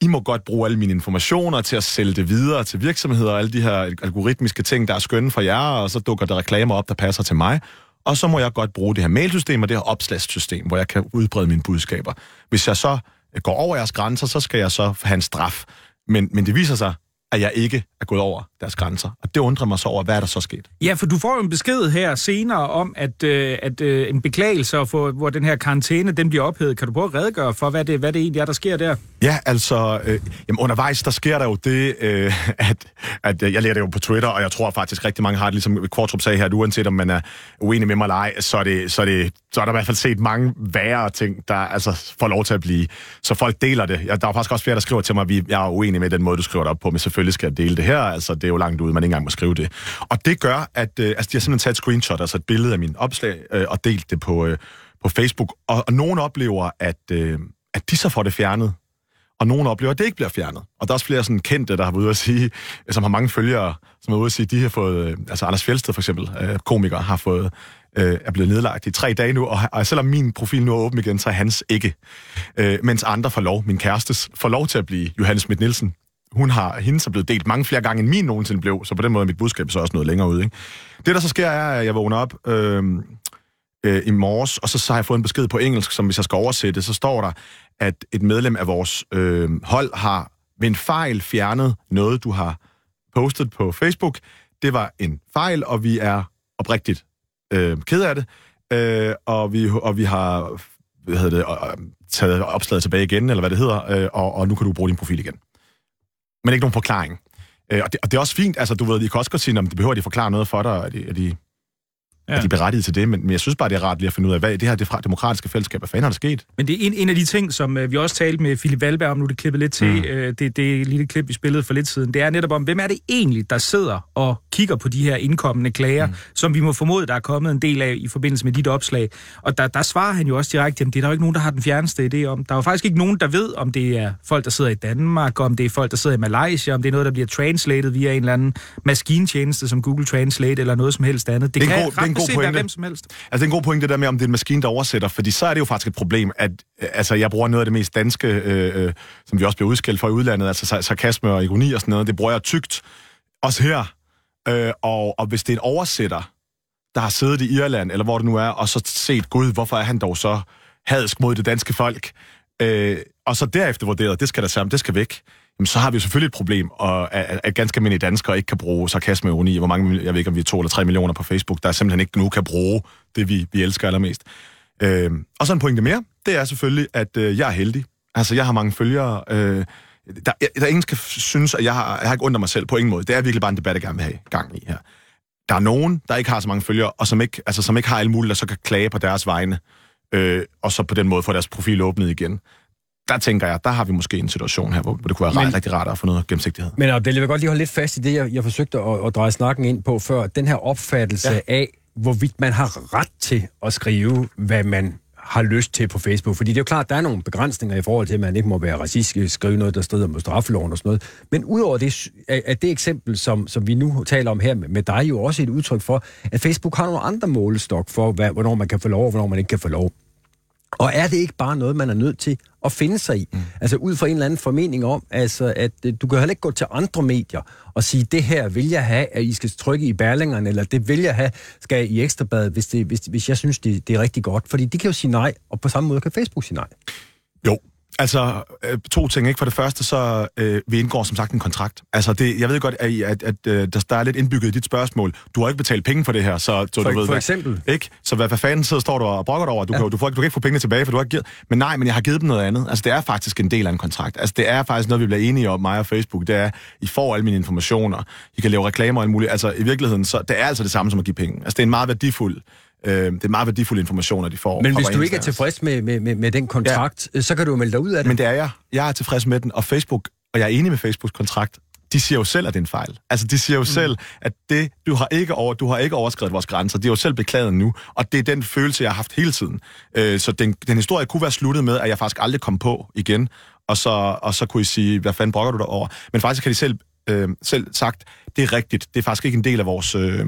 I må godt bruge alle mine informationer til at sælge det videre til virksomheder, og alle de her algoritmiske ting, der er skønne for jer, og så dukker der reklamer op, der passer til mig. Og så må jeg godt bruge det her mailsystem og det her opslagssystem, hvor jeg kan udbrede mine budskaber. Hvis jeg så øh, går over jeres grænser, så skal jeg så have en straf. Men, men det viser sig, at jeg ikke er gået over deres grænser. Og det undrer mig så over, hvad er der så sket? Ja, for du får jo en besked her senere om, at, øh, at øh, en beklagelse, for, hvor den her karantæne den bliver ophævet. Kan du prøve at redegøre for, hvad det, hvad det egentlig er, der sker der? Ja, altså, øh, jamen undervejs, der sker der jo det, øh, at, at jeg lærer det jo på Twitter, og jeg tror faktisk rigtig mange har det, ligesom Kvartrup sagde her, at uanset om man er uenig med mig eller ej, så er, det, så, er det, så er der i hvert fald set mange værre ting, der altså får lov til at blive. Så folk deler det. Ja, der er faktisk også flere, der skriver til mig, at jeg er uenig med den måde, du skriver det op på, men selvfølgelig skal jeg dele det her. Altså, det jo langt ude, man ikke engang må skrive det. Og det gør, at øh, altså, de har simpelthen taget et screenshot, altså et billede af min opslag, øh, og delt det på, øh, på Facebook. Og, og nogen oplever, at, øh, at de så får det fjernet, og nogen oplever, at det ikke bliver fjernet. Og der er også flere sådan kendte, der har været ude at sige, øh, som har mange følgere, som er ude at sige, de har fået, øh, altså Anders Fjeldsted for eksempel, øh, komiker, har fået, øh, er blevet nedlagt i tre dage nu, og, og selvom min profil nu er åben igen, så er hans ikke. Øh, mens andre får lov, min kærestes, får lov til at blive Johannes Schmidt Nielsen, hun har, hende så blevet delt mange flere gange, end min nogensinde blev, så på den måde er mit budskab så også noget længere ud. Ikke? Det, der så sker, er, at jeg vågner op øh, øh, i morges, og så, så har jeg fået en besked på engelsk, som hvis jeg skal oversætte, så står der, at et medlem af vores øh, hold har ved en fejl fjernet noget, du har postet på Facebook. Det var en fejl, og vi er oprigtigt øh, ked af det, øh, og, vi, og vi har hvad hedder det, og taget opslaget tilbage igen, eller hvad det hedder, øh, og, og nu kan du bruge din profil igen men ikke nogen forklaring. Øh, og, det, og det er også fint, altså du ved, de kan også godt sige, om de behøver de forklare noget for dig, er de, er de, ja. er de berettiget til det, men, men jeg synes bare, det er rart lige at finde ud af, hvad det her det fra demokratiske fællesskab, hvad fanden har der sket? Men det er en, en af de ting, som uh, vi også talte med Philip Valberg om, nu det klippet lidt til, mm. uh, det, det lille klip, vi spillede for lidt siden, det er netop om, hvem er det egentlig, der sidder og kigger på de her indkommende klager, mm. som vi må formode, der er kommet en del af i forbindelse med dit opslag. Og der, der svarer han jo også direkte, at det er der jo ikke nogen, der har den fjerneste idé om. Der er jo faktisk ikke nogen, der ved, om det er folk, der sidder i Danmark, om det er folk, der sidder i Malaysia, om det er noget, der bliver translated via en eller anden maskintjeneste som Google Translate eller noget som helst andet. Det, det, er, god, er en god pointe. hvem som helst. Altså, det er en god point, det der med, om det er en maskine, der oversætter, fordi så er det jo faktisk et problem, at altså, jeg bruger noget af det mest danske, øh, øh, som vi også bliver udskilt for i udlandet, altså sar- sarkasme og ironi og sådan noget, det bruger jeg tygt, også her. Øh, og, og hvis det er en oversætter, der har siddet i Irland, eller hvor det nu er, og så set, gud, hvorfor er han dog så hadsk mod det danske folk, øh, og så derefter vurderet, det skal der sammen, det skal væk, så har vi jo selvfølgelig et problem, og at, at ganske almindelige danskere ikke kan bruge sarkasme og ironi. Hvor mange, jeg ved ikke, om vi er to eller tre millioner på Facebook, der simpelthen ikke nu kan bruge det, vi, vi elsker allermest. Øh, og så en pointe mere, det er selvfølgelig, at øh, jeg er heldig. Altså, jeg har mange følgere. Øh, der, der ingen skal synes, at jeg har, jeg har ikke under mig selv på ingen måde. Det er virkelig bare en debat, jeg gerne vil have gang i her. Der er nogen, der ikke har så mange følgere, og som ikke, altså, som ikke har alle mulige, der så kan klage på deres vegne, øh, og så på den måde få deres profil åbnet igen. Der tænker jeg, der har vi måske en situation her, hvor det kunne være Men- Men... rigtig rart at få noget gennemsigtighed. Men Abdel, jeg vil godt lige holde lidt fast i det, jeg, jeg forsøgte at, at dreje snakken ind på før. Den her opfattelse ja. af, hvorvidt man har ret til at skrive, hvad man har lyst til på Facebook. Fordi det er jo klart, der er nogle begrænsninger i forhold til, at man ikke må være racistisk, skrive noget, der strider mod straffeloven og sådan noget. Men udover det, er er det eksempel, som, som vi nu taler om her med, med dig, jo også et udtryk for, at Facebook har nogle andre målestok for, hvad, hvornår man kan få lov, og hvornår man ikke kan få lov. Og er det ikke bare noget, man er nødt til at finde sig i? Mm. Altså ud fra en eller anden formening om, altså, at øh, du kan heller ikke gå til andre medier og sige, det her vil jeg have, at I skal trykke i bærlingerne, eller det vil jeg have, skal I ekstrabladet, hvis, det, hvis, hvis jeg synes, det, det er rigtig godt. Fordi de kan jo sige nej, og på samme måde kan Facebook sige nej. Jo, altså øh, to ting. Ikke? For det første, så øh, vi indgår som sagt en kontrakt. Altså, det, jeg ved godt, at, at, at øh, der, der er lidt indbygget i dit spørgsmål. Du har ikke betalt penge for det her, så, så For- du ved, for hvad- eksempel? Ikke? Så hvad, hvad fanden sidder står du og brokker dig over? Du, ja. kan, du, får, ikke- du kan ikke få pengene tilbage, for du har ikke givet... Men nej, men jeg har givet dem noget andet. Altså, det er faktisk en del af en kontrakt. Altså, det er faktisk noget, vi bliver enige om, mig og Facebook. Det er, I får alle mine informationer. I kan lave reklamer og alt muligt. Altså, i virkeligheden, så det er altså det samme som at give penge. Altså, det er en meget værdifuld... Øh, det er meget værdifulde informationer, de får. Men hvis du ikke er tilfreds med, med, med, med den kontrakt, ja. så kan du jo melde dig ud af det. Men det er jeg. Jeg er tilfreds med den, og Facebook, og jeg er enig med Facebooks kontrakt, de siger jo selv, at det er en fejl. Altså, de siger jo mm. selv, at det, du, har ikke over, du har ikke overskrevet vores grænser. De har jo selv beklaget nu, og det er den følelse, jeg har haft hele tiden. Øh, så den, den historie kunne være sluttet med, at jeg faktisk aldrig kom på igen, og så, og så kunne I sige, hvad fanden brokker du dig over? Men faktisk har de selv, øh, selv sagt, det er rigtigt. Det er faktisk ikke en del af vores, øh,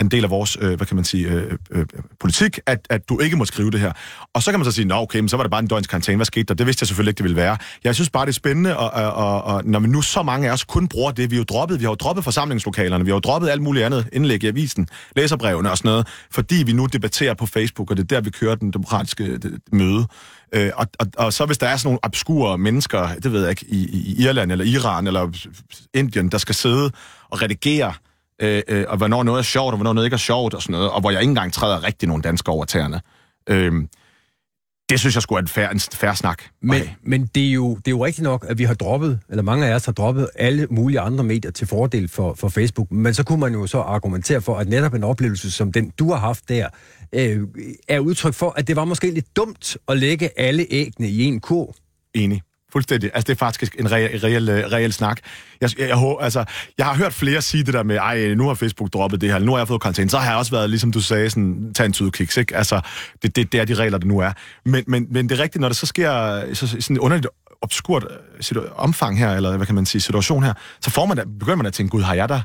en del af vores øh, hvad kan man sige, øh, øh, politik, at, at du ikke må skrive det her. Og så kan man så sige, nå okay, men så var det bare en døgns karantæne. Hvad skete der? Det vidste jeg selvfølgelig ikke, det ville være. Jeg synes bare, det er spændende, og, og, og, og når vi nu så mange af os kun bruger det, vi har jo droppet, vi har jo droppet forsamlingslokalerne, vi har jo droppet alt muligt andet indlæg i avisen, læserbrevene og sådan noget, fordi vi nu debatterer på Facebook, og det er der, vi kører den demokratiske øh, møde. Øh, og, og, og så hvis der er sådan nogle obskure mennesker, det ved jeg ikke, i, i Irland eller Iran eller Indien, der skal sidde og redigere, øh, øh, og hvornår noget er sjovt, og hvornår noget ikke er sjovt, og sådan noget, og hvor jeg ikke engang træder rigtig nogle danskere over tæerne. Øh, det synes jeg skulle er en færre, en færre snak. Men, men det, er jo, det er jo rigtigt nok, at vi har droppet, eller mange af os har droppet alle mulige andre medier til fordel for, for Facebook. Men så kunne man jo så argumentere for, at netop en oplevelse som den, du har haft der, øh, er udtryk for, at det var måske lidt dumt at lægge alle æggene i en kurv. Enig. Fuldstændig. Altså, det er faktisk en reel, reel, reel snak. Jeg, jeg, jeg, altså, jeg har hørt flere sige det der med, ej, nu har Facebook droppet det her, nu har jeg fået karantæne. Så har jeg også været, ligesom du sagde, sådan, tag en tydekiks, ikke? Altså, det, det, det er de regler, der nu er. Men, men, men det er rigtigt, når det så sker så, sådan et underligt obskurt øh, situ- omfang her, eller hvad kan man sige, situation her, så får man da, begynder man at tænke, gud, har jeg da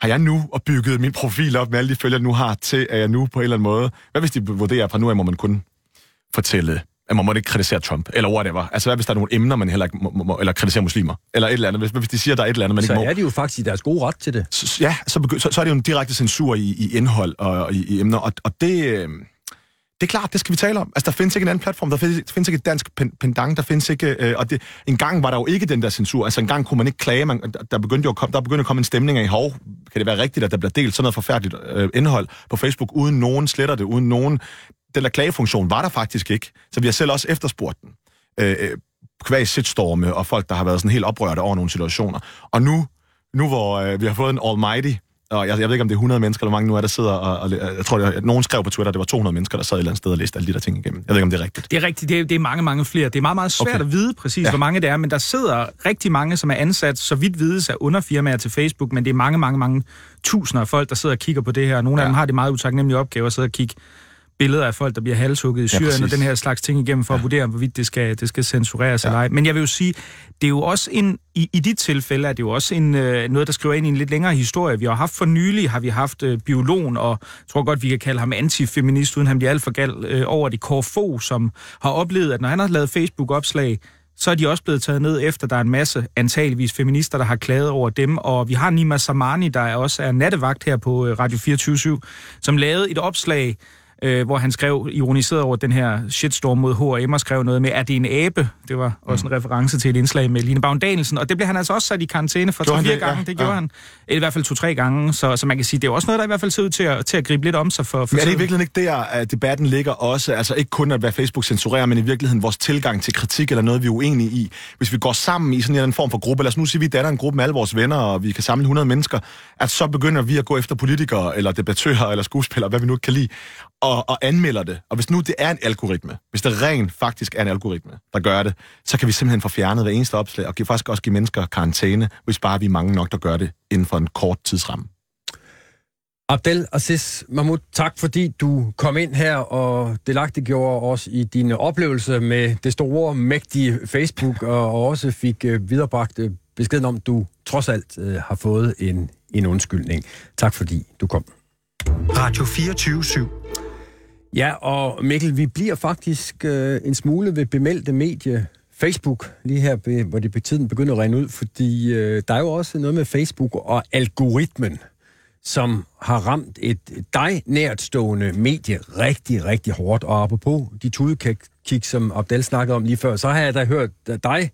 har jeg nu bygget min profil op med alle de følgere, jeg nu har, til at jeg nu på en eller anden måde... Hvad hvis de vurderer, at fra nu af må man kun fortælle, at man må ikke kritisere Trump, eller whatever. Altså, hvad hvis der er nogle emner, man heller ikke må, må, må eller kritisere muslimer, eller et eller andet. Hvis, hvis de siger, der er et eller andet, man Så ikke må... er de jo faktisk i deres gode ret til det. Så, ja, så, begy- så, så er det jo en direkte censur i, i indhold og, og i, i emner, og, og det... Øh, det er klart, det skal vi tale om. Altså, der findes ikke en anden platform. Der findes, der findes ikke et dansk pen, pendant. Der findes ikke... Øh, og det, en gang var der jo ikke den der censur. Altså, en gang kunne man ikke klage. Man, der- der, begyndte jo at komme, der begyndte at komme en stemning af, hov, kan det være rigtigt, at der bliver delt sådan noget forfærdeligt øh, indhold på Facebook, uden nogen sletter det, uden nogen... Den der klagefunktion var der faktisk ikke. Så vi har selv også efterspurgt den. Øh, øh, kvæg shitstorme og folk, der har været sådan helt oprørte over nogle situationer. Og nu, nu hvor øh, vi har fået en almighty, og jeg, jeg ved ikke, om det er 100 mennesker, eller hvor mange nu er, der sidder og... og jeg tror, at nogen skrev på Twitter, at det var 200 mennesker, der sad et eller andet sted og læste alle de der ting igennem. Jeg ved ikke, om det er rigtigt. Det er rigtigt, det er, det er mange, mange flere. Det er meget, meget svært Okay. at vide præcis, ja. hvor mange det er, men der sidder rigtig mange, som er ansat, så vidt vides af underfirmaer til Facebook, men det er mange, mange, mange tusinder af folk, der sidder og kigger på det her. Nogle ja. af dem har det meget utaknemmelige opgave at sidde og kigge billeder af folk, der bliver halshugget i Syrien, ja, og den her slags ting igennem for ja. at vurdere, hvorvidt det skal, det skal censureres ja. eller ej. Men jeg vil jo sige, det er jo også en, i, i dit tilfælde er det jo også en, øh, noget, der skriver ind i en lidt længere historie. Vi har haft for nylig, har vi haft øh, biologen, og jeg tror godt, vi kan kalde ham antifeminist, uden han bliver alt for gal øh, over det, Kåre Fogh, som har oplevet, at når han har lavet Facebook-opslag, så er de også blevet taget ned efter, der er en masse antageligvis feminister, der har klaget over dem. Og vi har Nima Samani, der også er nattevagt her på øh, Radio 24 som lavede et opslag, øh, hvor han skrev, ironiseret over den her shitstorm mod H&M, og skrev noget med, er det en abe? Det var også en reference til et indslag med Line Baun Danielsen, og det blev han altså også sat i karantæne for tre-fire gange. Ja, Det gjorde ja. han. I hvert fald to-tre gange, så, så man kan sige, det er også noget, der i hvert fald ser ud til at, til at gribe lidt om sig for, for Men er det i virkeligheden ikke der, at debatten ligger også? Altså ikke kun at hvad Facebook censurerer, men i virkeligheden vores tilgang til kritik eller noget, vi er uenige i. Hvis vi går sammen i sådan en eller anden form for gruppe, lad os nu sige, at vi danner en gruppe med alle vores venner, og vi kan samle 100 mennesker, at så begynder vi at gå efter politikere, eller debattører, eller skuespillere, hvad vi nu kan lide, og, og anmelder det. Og hvis nu det er en algoritme, hvis det rent faktisk er en algoritme, der gør det, så kan vi simpelthen få fjernet hver eneste opslag, og give, faktisk også give mennesker karantæne, hvis bare vi er mange nok, der gør det inden for en kort tidsramme. Abdel Aziz Mahmoud, tak fordi du kom ind her og delagtiggjorde os i dine oplevelser med det store, mægtige Facebook, og også fik øh, viderebragt øh, beskeden om, at du trods alt øh, har fået en, en undskyldning. Tak fordi du kom. Radio 24 /7. Ja, og Mikkel, vi bliver faktisk øh, en smule ved bemeldte medie Facebook, lige her, hvor det på tiden begynder at rende ud, fordi øh, der er jo også noget med Facebook og algoritmen, som har ramt et dig nærtstående medie rigtig, rigtig hårdt. Og apropos de tudekik, som Abdel snakkede om lige før, så har jeg da hørt dig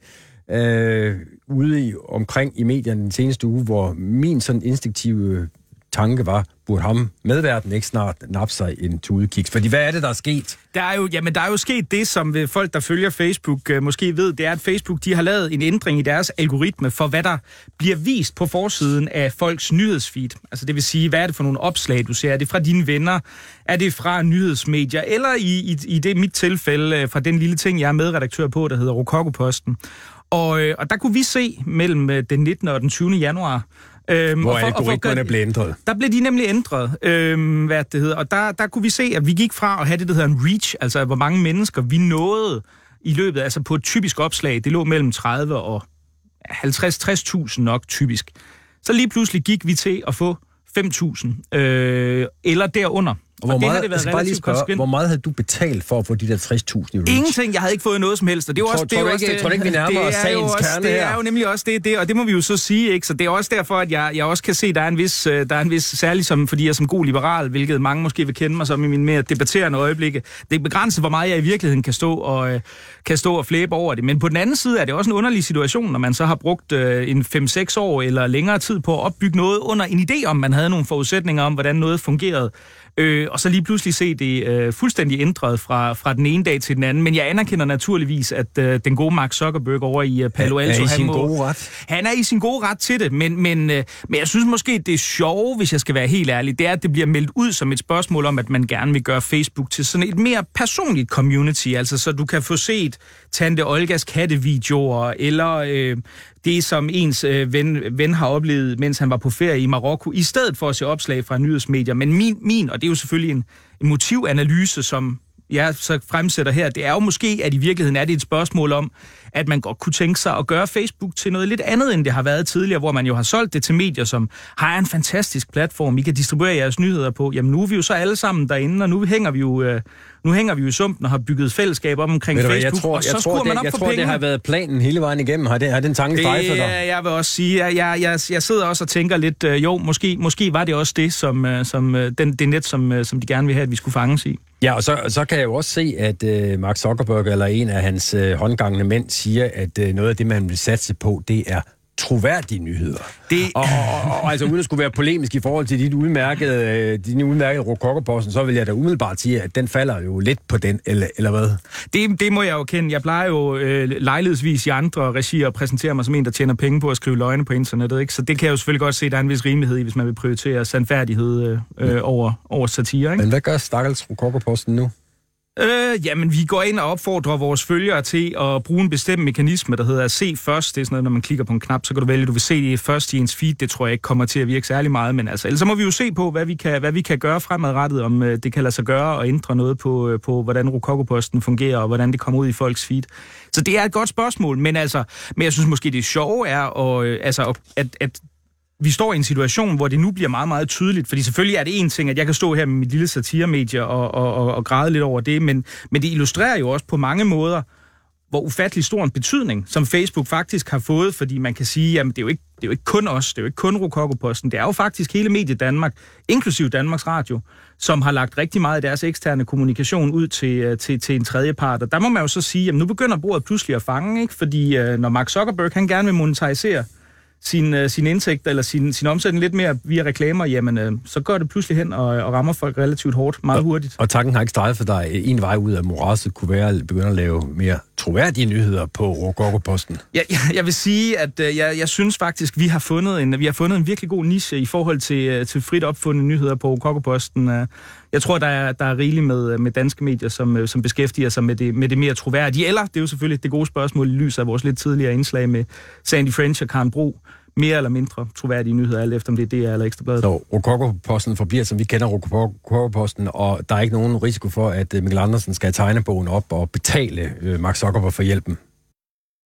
øh, ude i, omkring i medierne den seneste uge, hvor min sådan instinktive tanke var, burde ham medverden ikke snart nappe sig en tudekiks? Fordi hvad er det, der er sket? Der er jo, jamen, der er jo sket det, som øh, folk, der følger Facebook, øh, måske ved, det er, at Facebook de har lavet en ændring i deres algoritme for, hvad der bliver vist på forsiden af folks nyhedsfeed. Altså det vil sige, hvad er det for nogle opslag, du ser? Er det fra dine venner? Er det fra nyhedsmedier? Eller i, i, i det mit tilfælde, øh, fra den lille ting, jeg er medredaktør på, der hedder Rokokoposten. Og, og der kunne vi se mellem den 19. og den 20. januar, Øhm, Hvor for- for algoritmerne gøre- blev ændret. der blev de nemlig ændret, øhm, hvad det hedder. Og der, der kunne vi se, at vi gik fra at have det, der hedder en reach, altså hvor mange mennesker vi nåede i løbet, altså på et typisk opslag, det lå mellem 30 og 50-60.000 nok typisk. Så lige pludselig gik vi til at få 5.000, øh, eller derunder. Og hvor det meget, det altså bare lige spørge, hvor meget havde du betalt for at få de der 60.000 i reach? Ingenting. Jeg havde ikke fået noget som helst. Og det er Tror- også, det er tror også ikke- det- tror du ikke, vi nærmer det os sagens også, kerne Det her? er jo nemlig også det, det, og det må vi jo så sige, ikke? Så det er også derfor, at jeg, jeg også kan se, at der er en vis, øh, der er en vis særligt som, fordi jeg som god liberal, hvilket mange måske vil kende mig som i mine mere debatterende øjeblikke. Det er begrænset, hvor meget jeg i virkeligheden kan stå og, øh, kan stå og flæbe over det. Men på den anden side er det også en underlig situation, når man så har brugt øh, en 5-6 år eller længere tid på at opbygge noget under en idé om, man havde nogle forudsætninger om, hvordan noget fungerede. Øh, og så lige pludselig se det øh, fuldstændig ændret fra, fra den ene dag til den anden. Men jeg anerkender naturligvis, at øh, den gode Mark Zuckerberg over i øh, Palo Er- er Alto... i han sin må- gode ret? Han er i sin gode ret til det, men, men, øh, men jeg synes måske, det er sjove, hvis jeg skal være helt ærlig, det er, at det bliver meldt ud som et spørgsmål om, at man gerne vil gøre Facebook til sådan et mere personligt community, altså så du kan få set Tante Olgas kattevideoer, eller øh, det, som ens øh, ven, ven har oplevet, mens han var på ferie i Marokko, i stedet for at se opslag fra nyhedsmedier. Men min, min og det er jo selvfølgelig en, en motivanalyse, som jeg så fremsætter her, det er jo måske, at i virkeligheden er det et spørgsmål om, at man godt kunne tænke sig at gøre Facebook til noget lidt andet, end det har været tidligere, hvor man jo har solgt det til medier, som har en fantastisk platform, I kan distribuere jeres nyheder på. Jamen nu er vi jo så alle sammen derinde, og nu hænger vi jo, øh, nu hænger vi jo i sumpen og har bygget fællesskab op omkring Ved Facebook, jeg tror, og så jeg tror, det, man op jeg for tror det pengene. har været planen hele vejen igennem. Har, det, har den tanke fejlet Det, dig? er- jeg vil også sige, at jeg, jeg, jeg sidder også og tænker lidt, øh, jo, måske, måske var det også det, som, øh, som øh, den, det net, som, øh, som de gerne vil have, at vi skulle fanges i. Ja, og så, så kan jeg jo også se, at øh, Mark Zuckerberg eller en af hans øh, håndgangende mænd siger, at øh, noget af det, man vil satse på, det er troværdige nyheder. Det, Og, og, og, og altså uden at skulle være polemisk i forhold til dit udmærkede, øh, din udmærkede Rokokoposten, så vil jeg da umiddelbart sige, at den falder jo lidt på den, eller, eller hvad? Det, det må jeg jo kende. Jeg plejer jo øh, lejlighedsvis i andre regier at præsentere mig som en, der tjener penge på at skrive løgne på internettet. Ikke? Så det kan jeg jo selvfølgelig godt se, at der er en vis rimelighed i, hvis man vil prioritere sandfærdighed øh, øh, over, over satire. Ikke? Men hvad gør Stakkels Rokokoposten nu? Øh, jamen, vi går ind og opfordrer vores følgere til at bruge en bestemt mekanisme, der hedder se først. Det er sådan noget, når man klikker på en knap, så kan du vælge, at du vil se det først i ens feed. Det tror jeg ikke kommer til at virke særlig meget, men altså, ellers så må vi jo se på, hvad vi kan, hvad vi kan gøre fremadrettet, om øh, det kan lade sig gøre og ændre noget på, øh, på hvordan Rokokoposten fungerer, og hvordan det kommer ud i folks feed. Så det er et godt spørgsmål, men altså, men jeg synes måske, det sjove er, og, øh, altså, at, at vi står i en situation, hvor det nu bliver meget, meget tydeligt, fordi selvfølgelig er det en ting, at jeg kan stå her med mit lille satiremedie og, og, og, og græde lidt over det, men, men det illustrerer jo også på mange måder, hvor ufattelig stor en betydning, som Facebook faktisk har fået, fordi man kan sige, jamen det er jo ikke, det er jo ikke kun os, det er jo ikke kun Rokokoposten, det er jo faktisk hele mediet Danmark, inklusiv Danmarks Radio, som har lagt rigtig meget af deres eksterne kommunikation ud til, øh, til, til en tredje part. Og der må man jo så sige, jamen nu begynder bordet pludselig at fange, ikke? fordi øh, når Mark Zuckerberg han gerne vil monetarisere sin, uh, sin indtægt eller sin, sin omsætning lidt mere via reklamer, jamen uh, så går det pludselig hen og, og rammer folk relativt hårdt, meget hurtigt. Og tanken har ikke streget for dig. En vej ud af morasset kunne være at begynde at lave mere troværdige nyheder på Rokokoposten. Ja, jeg, jeg vil sige, at jeg, jeg synes faktisk, vi har fundet en vi har fundet en virkelig god niche i forhold til, til frit opfundne nyheder på Rokokoposten. Uh, jeg tror, der er, der er rigeligt med, med danske medier, som, øh, som beskæftiger sig med det, med det mere troværdige. Eller, det er jo selvfølgelig det gode spørgsmål i lys af vores lidt tidligere indslag med Sandy French og Karen Bro, mere eller mindre troværdige nyheder, alt efter om det er DR eller Ekstrabladet. Så Rokokoposten forbliver, som vi kender Rokokoposten, og der er ikke nogen risiko for, at øh, Mikkel Andersen skal tegne bogen op og betale øh, Mark Zuckerberg for hjælpen?